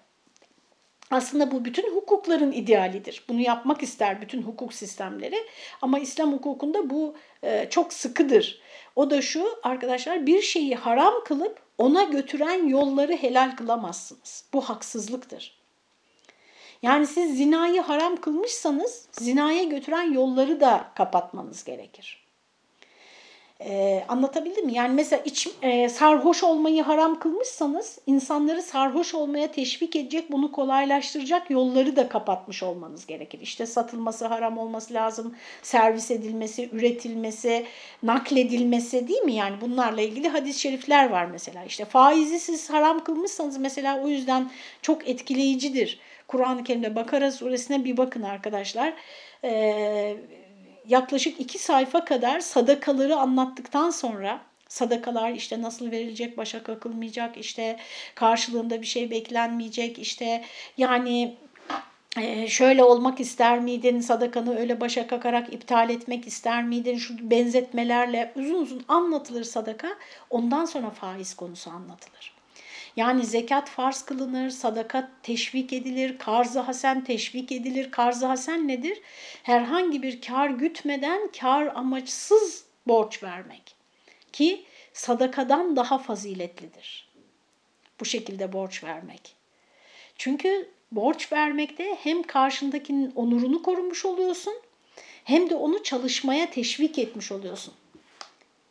Aslında bu bütün hukukların idealidir. Bunu yapmak ister bütün hukuk sistemleri ama İslam hukukunda bu e, çok sıkıdır. O da şu arkadaşlar bir şeyi haram kılıp ona götüren yolları helal kılamazsınız. Bu haksızlıktır. Yani siz zinayı haram kılmışsanız zinaya götüren yolları da kapatmanız gerekir. Ee, anlatabildim mi? Yani mesela iç, e, sarhoş olmayı haram kılmışsanız insanları sarhoş olmaya teşvik edecek, bunu kolaylaştıracak yolları da kapatmış olmanız gerekir. İşte satılması haram olması lazım, servis edilmesi, üretilmesi, nakledilmesi değil mi? Yani bunlarla ilgili hadis-i şerifler var mesela. İşte faizi siz haram kılmışsanız mesela o yüzden çok etkileyicidir. Kur'an-ı Kerim'de Bakara suresine bir bakın arkadaşlar. Ee, yaklaşık iki sayfa kadar sadakaları anlattıktan sonra sadakalar işte nasıl verilecek, başa kakılmayacak, işte karşılığında bir şey beklenmeyecek, işte yani e, şöyle olmak ister miydin, sadakanı öyle başa kakarak iptal etmek ister miydin, şu benzetmelerle uzun uzun anlatılır sadaka, ondan sonra faiz konusu anlatılır. Yani zekat farz kılınır, sadakat teşvik edilir, karz-ı hasen teşvik edilir. Karz-ı hasen nedir? Herhangi bir kar gütmeden kar amaçsız borç vermek. Ki sadakadan daha faziletlidir. Bu şekilde borç vermek. Çünkü borç vermekte hem karşındakinin onurunu korumuş oluyorsun hem de onu çalışmaya teşvik etmiş oluyorsun.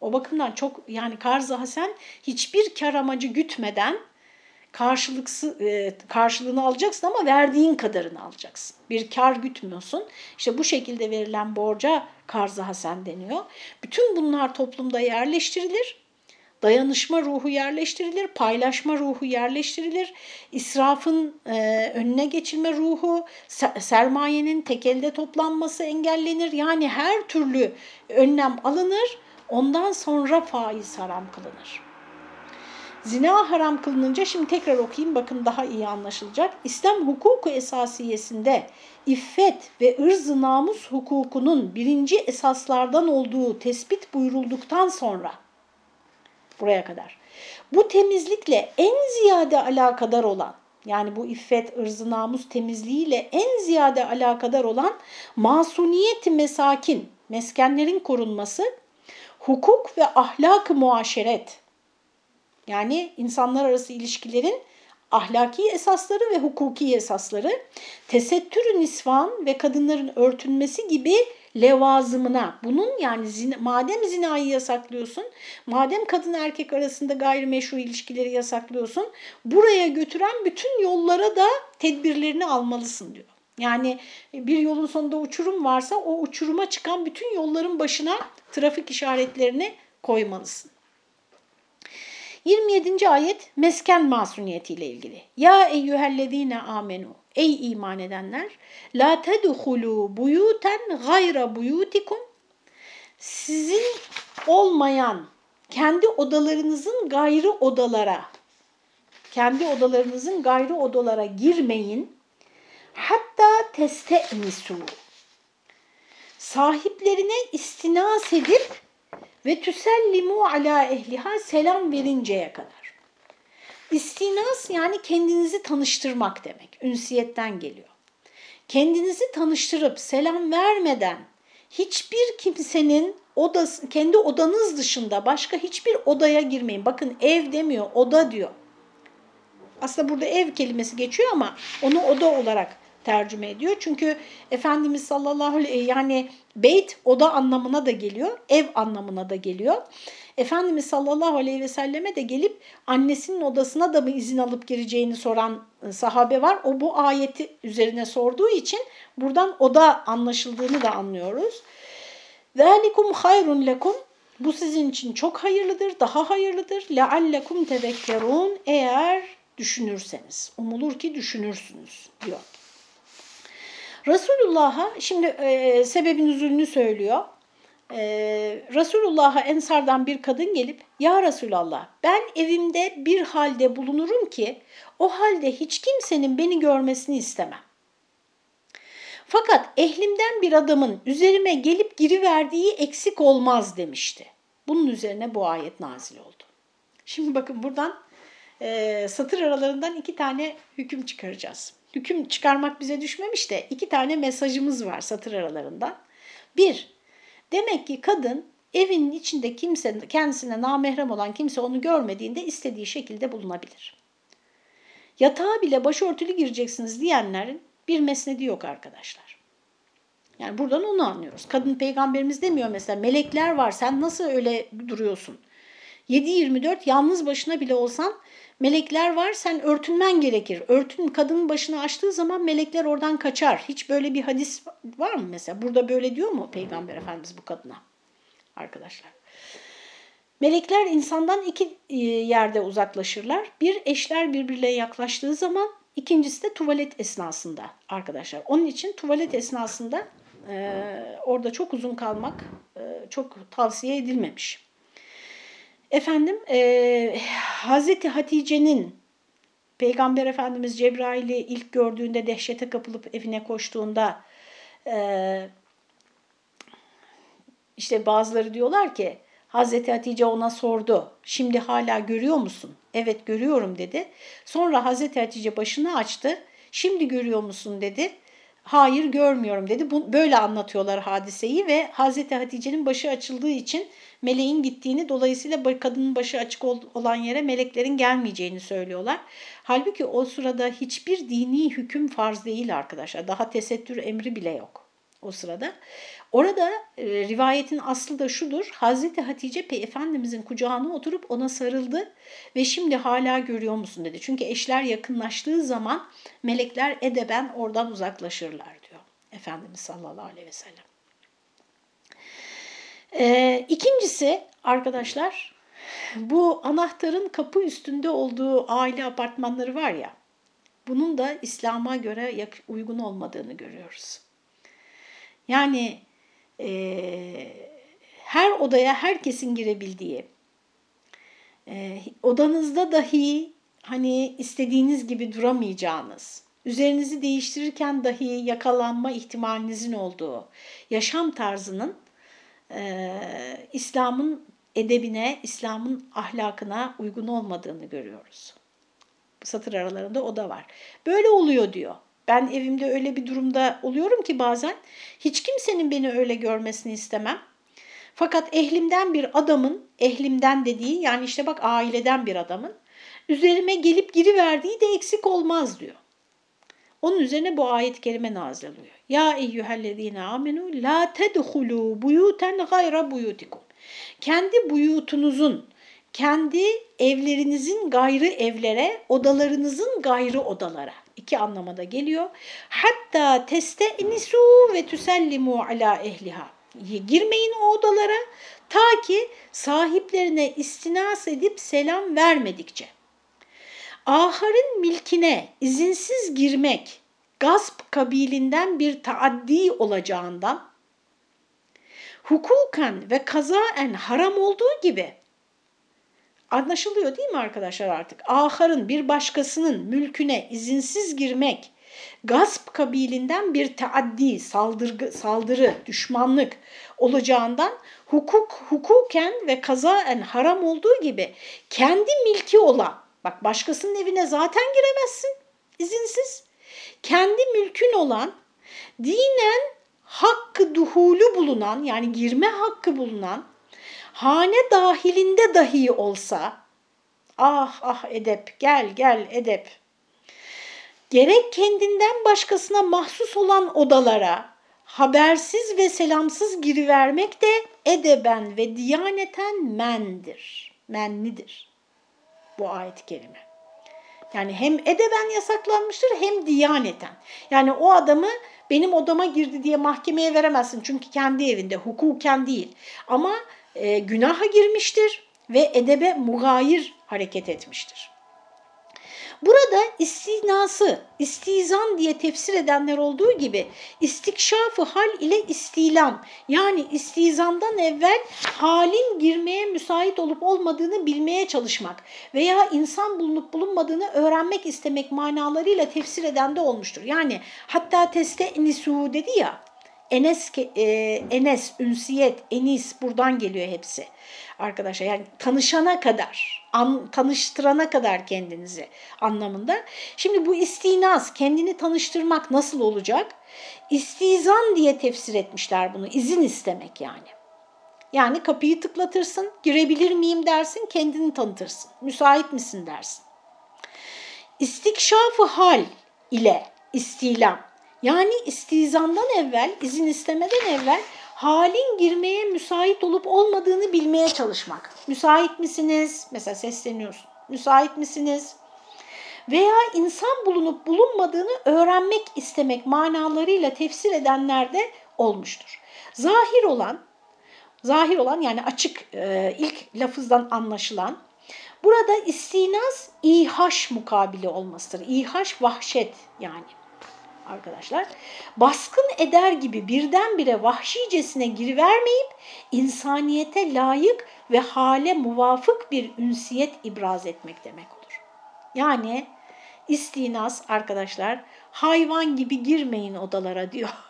O bakımdan çok yani karz-ı hasen hiçbir kar amacı gütmeden karşılıksız e, karşılığını alacaksın ama verdiğin kadarını alacaksın. Bir kar gütmüyorsun. İşte bu şekilde verilen borca karz-ı hasen deniyor. Bütün bunlar toplumda yerleştirilir. dayanışma ruhu yerleştirilir, paylaşma ruhu yerleştirilir, israfın e, önüne geçilme ruhu, sermayenin tek elde toplanması engellenir. Yani her türlü önlem alınır, ondan sonra faiz haram kılınır. Zina haram kılınınca şimdi tekrar okuyayım bakın daha iyi anlaşılacak. İslam hukuku esasiyesinde iffet ve ırz namus hukukunun birinci esaslardan olduğu tespit buyurulduktan sonra buraya kadar bu temizlikle en ziyade alakadar olan yani bu iffet, ırz namus temizliğiyle en ziyade alakadar olan masuniyet mesakin, meskenlerin korunması, hukuk ve ahlak-ı muaşeret yani insanlar arası ilişkilerin ahlaki esasları ve hukuki esasları, tesettür nisvan ve kadınların örtünmesi gibi levazımına, bunun yani zina, madem zinayı yasaklıyorsun, madem kadın erkek arasında gayrimeşru ilişkileri yasaklıyorsun, buraya götüren bütün yollara da tedbirlerini almalısın diyor. Yani bir yolun sonunda uçurum varsa o uçuruma çıkan bütün yolların başına trafik işaretlerini koymalısın. 27. ayet mesken masuniyeti ile ilgili. Ya eyyühellezine amenu. Ey iman edenler. La tedhulu buyuten gayra buyutikum. Sizin olmayan kendi odalarınızın gayrı odalara, kendi odalarınızın gayrı odalara girmeyin. Hatta testenisu. Sahiplerine istinas edip ve tüsellimu ala ehliha selam verinceye kadar. İstinas yani kendinizi tanıştırmak demek. Ünsiyetten geliyor. Kendinizi tanıştırıp selam vermeden hiçbir kimsenin odası, kendi odanız dışında başka hiçbir odaya girmeyin. Bakın ev demiyor, oda diyor. Aslında burada ev kelimesi geçiyor ama onu oda olarak tercüme ediyor. Çünkü Efendimiz sallallahu aleyhi yani beyt oda anlamına da geliyor, ev anlamına da geliyor. Efendimiz sallallahu aleyhi ve selleme de gelip annesinin odasına da mı izin alıp gireceğini soran e, sahabe var. O bu ayeti üzerine sorduğu için buradan oda anlaşıldığını da anlıyoruz. ذَٰلِكُمْ hayrun lekum Bu sizin için çok hayırlıdır, daha hayırlıdır. لَعَلَّكُمْ تَذَكَّرُونَ Eğer düşünürseniz. Umulur ki düşünürsünüz diyor. Resulullah'a şimdi e, sebebin üzülünü söylüyor. E, Resulullah'a Ensardan bir kadın gelip ya Resulallah ben evimde bir halde bulunurum ki o halde hiç kimsenin beni görmesini istemem. Fakat ehlimden bir adamın üzerime gelip giriverdiği eksik olmaz demişti. Bunun üzerine bu ayet nazil oldu. Şimdi bakın buradan e, satır aralarından iki tane hüküm çıkaracağız hüküm çıkarmak bize düşmemiş de iki tane mesajımız var satır aralarında. Bir, demek ki kadın evinin içinde kimse kendisine namahrem olan kimse onu görmediğinde istediği şekilde bulunabilir. Yatağa bile başörtülü gireceksiniz diyenlerin bir mesnedi yok arkadaşlar. Yani buradan onu anlıyoruz. Kadın peygamberimiz demiyor mesela melekler var sen nasıl öyle duruyorsun? 7-24 yalnız başına bile olsan melekler var sen örtünmen gerekir. Örtün kadının başını açtığı zaman melekler oradan kaçar. Hiç böyle bir hadis var mı mesela? Burada böyle diyor mu Peygamber Efendimiz bu kadına? Arkadaşlar. Melekler insandan iki e, yerde uzaklaşırlar. Bir eşler birbirine yaklaştığı zaman ikincisi de tuvalet esnasında arkadaşlar. Onun için tuvalet esnasında e, orada çok uzun kalmak e, çok tavsiye edilmemiş. Efendim e, Hazreti Hatice'nin Peygamber Efendimiz Cebrail'i ilk gördüğünde dehşete kapılıp evine koştuğunda e, işte bazıları diyorlar ki Hazreti Hatice ona sordu. Şimdi hala görüyor musun? Evet görüyorum dedi. Sonra Hazreti Hatice başını açtı. Şimdi görüyor musun dedi. Hayır görmüyorum dedi. Bu, böyle anlatıyorlar hadiseyi ve Hazreti Hatice'nin başı açıldığı için meleğin gittiğini dolayısıyla kadının başı açık olan yere meleklerin gelmeyeceğini söylüyorlar. Halbuki o sırada hiçbir dini hüküm farz değil arkadaşlar. Daha tesettür emri bile yok o sırada. Orada e, rivayetin aslı da şudur. Hazreti Hatice Pey Efendimizin kucağına oturup ona sarıldı ve şimdi hala görüyor musun dedi. Çünkü eşler yakınlaştığı zaman melekler edeben oradan uzaklaşırlar diyor Efendimiz sallallahu aleyhi ve sellem. Ee, ikincisi arkadaşlar bu anahtarın kapı üstünde olduğu aile apartmanları var ya, bunun da İslam'a göre uygun olmadığını görüyoruz. Yani e, her odaya herkesin girebildiği, e, odanızda dahi hani istediğiniz gibi duramayacağınız, üzerinizi değiştirirken dahi yakalanma ihtimalinizin olduğu yaşam tarzının e, İslam'ın edebine, İslam'ın ahlakına uygun olmadığını görüyoruz. Satır aralarında o da var. Böyle oluyor diyor. Ben evimde öyle bir durumda oluyorum ki bazen hiç kimsenin beni öyle görmesini istemem. Fakat ehlimden bir adamın, ehlimden dediği yani işte bak aileden bir adamın üzerime gelip giriverdiği de eksik olmaz diyor. Onun üzerine bu ayet-i kerime nazil oluyor. Ya eyyühellezine amenu la tedhulu buyuten gayra buyutikum. Kendi buyutunuzun, kendi evlerinizin gayrı evlere, odalarınızın gayrı odalara. İki anlamada geliyor. Hatta teste inisu ve tüsellimu ala ehliha. Girmeyin o odalara ta ki sahiplerine istinas edip selam vermedikçe. Aharın milkine izinsiz girmek gasp kabilinden bir taaddi olacağından hukuken ve kazaen haram olduğu gibi anlaşılıyor değil mi arkadaşlar artık? Aharın bir başkasının mülküne izinsiz girmek gasp kabilinden bir taaddi, saldırı, saldırı, düşmanlık olacağından hukuk hukuken ve kazaen haram olduğu gibi kendi milki olan Bak başkasının evine zaten giremezsin izinsiz. Kendi mülkün olan dinen hakkı duhulu bulunan yani girme hakkı bulunan hane dahilinde dahi olsa ah ah edep gel gel edep gerek kendinden başkasına mahsus olan odalara habersiz ve selamsız girivermek de edeben ve diyaneten mendir, mennidir bu ayet-i kerime. Yani hem edeben yasaklanmıştır hem diyaneten. Yani o adamı benim odama girdi diye mahkemeye veremezsin. Çünkü kendi evinde hukuken değil. Ama e, günaha girmiştir ve edebe mugayir hareket etmiştir. Burada istinası, istizan diye tefsir edenler olduğu gibi istikşafı hal ile istilam yani istizandan evvel halin girmeye müsait olup olmadığını bilmeye çalışmak veya insan bulunup bulunmadığını öğrenmek istemek manalarıyla tefsir eden de olmuştur. Yani hatta teste nisu dedi ya Enes, e, Enes, ünsiyet, enis buradan geliyor hepsi arkadaşlar. Yani tanışana kadar, an, tanıştırana kadar kendinizi anlamında. Şimdi bu istinaz, kendini tanıştırmak nasıl olacak? İstizan diye tefsir etmişler bunu, izin istemek yani. Yani kapıyı tıklatırsın, girebilir miyim dersin, kendini tanıtırsın. Müsait misin dersin. İstikşafı hal ile istilam. Yani istizandan evvel, izin istemeden evvel halin girmeye müsait olup olmadığını bilmeye çalışmak. Müsait misiniz? Mesela sesleniyorsun. Müsait misiniz? Veya insan bulunup bulunmadığını öğrenmek istemek manalarıyla tefsir edenler de olmuştur. Zahir olan, zahir olan yani açık e, ilk lafızdan anlaşılan burada istinaz ihaş mukabili olmasıdır. İhaş vahşet yani arkadaşlar. Baskın eder gibi birdenbire vahşicesine girivermeyip insaniyete layık ve hale muvafık bir ünsiyet ibraz etmek demek olur. Yani istinas arkadaşlar hayvan gibi girmeyin odalara diyor.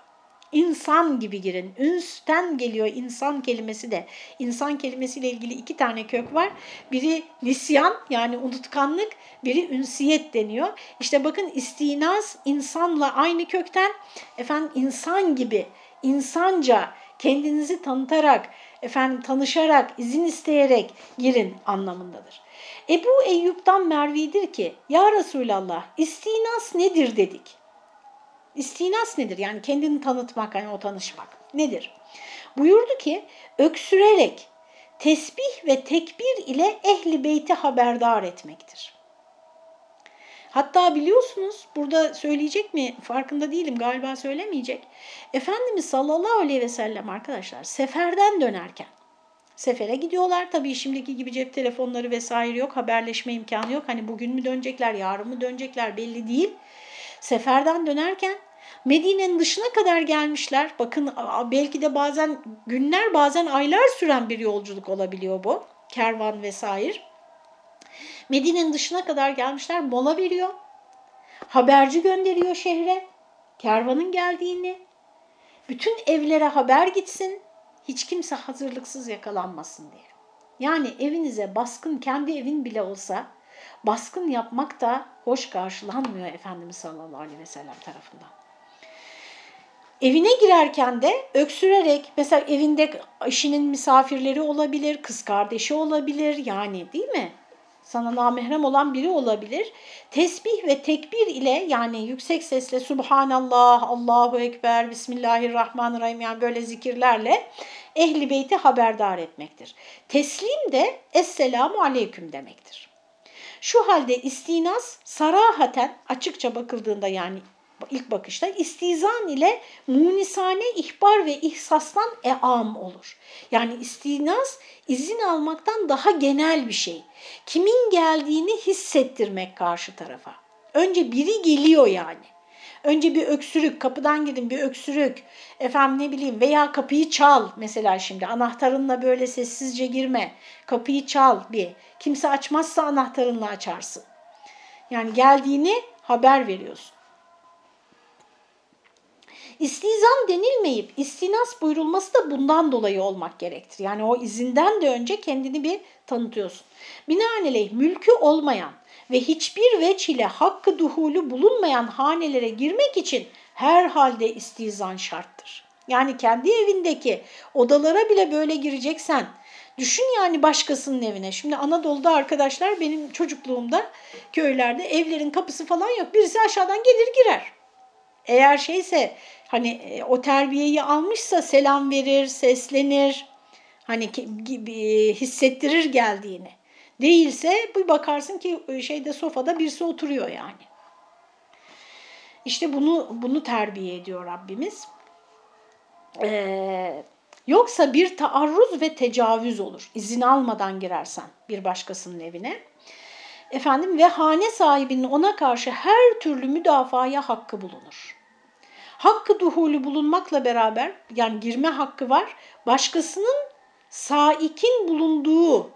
İnsan gibi girin. Ünsten geliyor insan kelimesi de. İnsan kelimesiyle ilgili iki tane kök var. Biri nisyan yani unutkanlık, biri ünsiyet deniyor. İşte bakın istinaz insanla aynı kökten efendim insan gibi, insanca kendinizi tanıtarak, efendim tanışarak, izin isteyerek girin anlamındadır. Ebu Eyyub'dan Mervi'dir ki ya Resulallah istinas nedir dedik. İstinas nedir? Yani kendini tanıtmak, hani o tanışmak nedir? Buyurdu ki öksürerek tesbih ve tekbir ile ehli beyti haberdar etmektir. Hatta biliyorsunuz burada söyleyecek mi farkında değilim galiba söylemeyecek. Efendimiz sallallahu aleyhi ve sellem arkadaşlar seferden dönerken Sefere gidiyorlar. Tabii şimdiki gibi cep telefonları vesaire yok. Haberleşme imkanı yok. Hani bugün mü dönecekler, yarın mı dönecekler belli değil. Seferden dönerken Medine'nin dışına kadar gelmişler. Bakın belki de bazen günler bazen aylar süren bir yolculuk olabiliyor bu. Kervan vesaire. Medine'nin dışına kadar gelmişler. Mola veriyor. Haberci gönderiyor şehre. Kervanın geldiğini. Bütün evlere haber gitsin. Hiç kimse hazırlıksız yakalanmasın diye. Yani evinize baskın kendi evin bile olsa baskın yapmak da hoş karşılanmıyor Efendimiz sallallahu aleyhi ve sellem tarafından. Evine girerken de öksürerek mesela evinde eşinin misafirleri olabilir, kız kardeşi olabilir yani değil mi? Sana namahrem olan biri olabilir. Tesbih ve tekbir ile yani yüksek sesle Subhanallah, Allahu Ekber, Bismillahirrahmanirrahim yani böyle zikirlerle ehli beyti haberdar etmektir. Teslim de Esselamu Aleyküm demektir. Şu halde istinas sarahaten açıkça bakıldığında yani ilk bakışta istizan ile munisane ihbar ve ihsastan eam olur. Yani istinas izin almaktan daha genel bir şey. Kimin geldiğini hissettirmek karşı tarafa. Önce biri geliyor yani. Önce bir öksürük, kapıdan gidin bir öksürük, efendim ne bileyim veya kapıyı çal mesela şimdi anahtarınla böyle sessizce girme, kapıyı çal bir. Kimse açmazsa anahtarınla açarsın. Yani geldiğini haber veriyorsun. İstizam denilmeyip istinas buyurulması da bundan dolayı olmak gerektir. Yani o izinden de önce kendini bir tanıtıyorsun. Binaenaleyh mülkü olmayan ve hiçbir veç ile hakkı duhulu bulunmayan hanelere girmek için herhalde istizan şarttır. Yani kendi evindeki odalara bile böyle gireceksen, düşün yani başkasının evine. Şimdi Anadolu'da arkadaşlar benim çocukluğumda köylerde evlerin kapısı falan yok. Birisi aşağıdan gelir girer. Eğer şeyse hani e, o terbiyeyi almışsa selam verir, seslenir, hani gibi hissettirir geldiğini. Değilse bir bakarsın ki e, şeyde sofada birisi oturuyor yani. İşte bunu bunu terbiye ediyor Rabbimiz. Ee, yoksa bir taarruz ve tecavüz olur. İzin almadan girersen bir başkasının evine. Efendim ve hane sahibinin ona karşı her türlü müdafaya hakkı bulunur. Hakkı duhulü bulunmakla beraber yani girme hakkı var. Başkasının saikin bulunduğu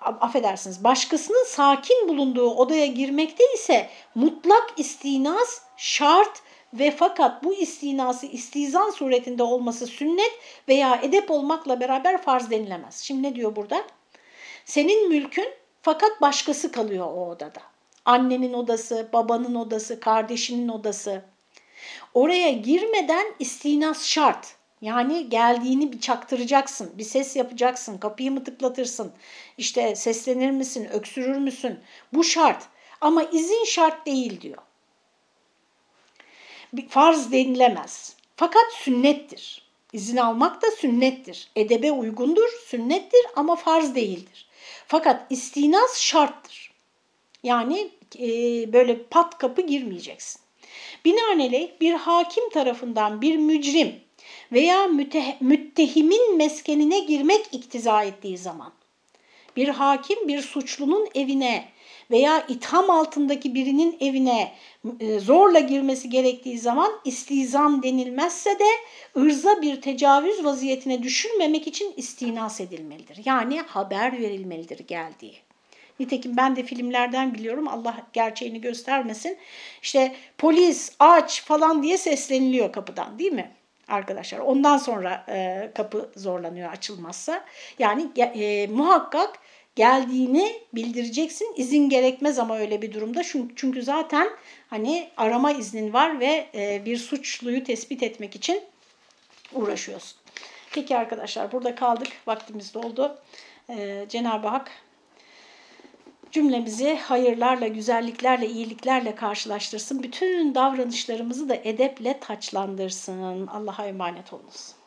affedersiniz başkasının sakin bulunduğu odaya girmekte ise mutlak istinas şart ve fakat bu istinası istizan suretinde olması sünnet veya edep olmakla beraber farz denilemez. Şimdi ne diyor burada? Senin mülkün fakat başkası kalıyor o odada. Annenin odası, babanın odası, kardeşinin odası. Oraya girmeden istinas şart. Yani geldiğini bir çaktıracaksın, bir ses yapacaksın, kapıyı mı tıklatırsın, işte seslenir misin, öksürür müsün? Bu şart ama izin şart değil diyor. Bir farz denilemez. Fakat sünnettir. İzin almak da sünnettir. Edebe uygundur, sünnettir ama farz değildir. Fakat istinas şarttır. Yani e, böyle pat kapı girmeyeceksin. Binaenaleyh bir hakim tarafından bir mücrim veya müttehimin meskenine girmek iktiza ettiği zaman, bir hakim bir suçlunun evine veya itham altındaki birinin evine e, zorla girmesi gerektiği zaman istizam denilmezse de ırza bir tecavüz vaziyetine düşünmemek için istinas edilmelidir. Yani haber verilmelidir geldiği. Nitekim ben de filmlerden biliyorum Allah gerçeğini göstermesin. İşte polis aç falan diye sesleniliyor kapıdan değil mi? arkadaşlar. Ondan sonra e, kapı zorlanıyor açılmazsa. Yani e, muhakkak geldiğini bildireceksin. İzin gerekmez ama öyle bir durumda. Çünkü zaten hani arama iznin var ve e, bir suçluyu tespit etmek için uğraşıyorsun. Peki arkadaşlar burada kaldık. Vaktimiz doldu. Ee, Cenab-ı Hak cümlemizi hayırlarla, güzelliklerle, iyiliklerle karşılaştırsın. Bütün davranışlarımızı da edeple taçlandırsın. Allah'a emanet olunuz.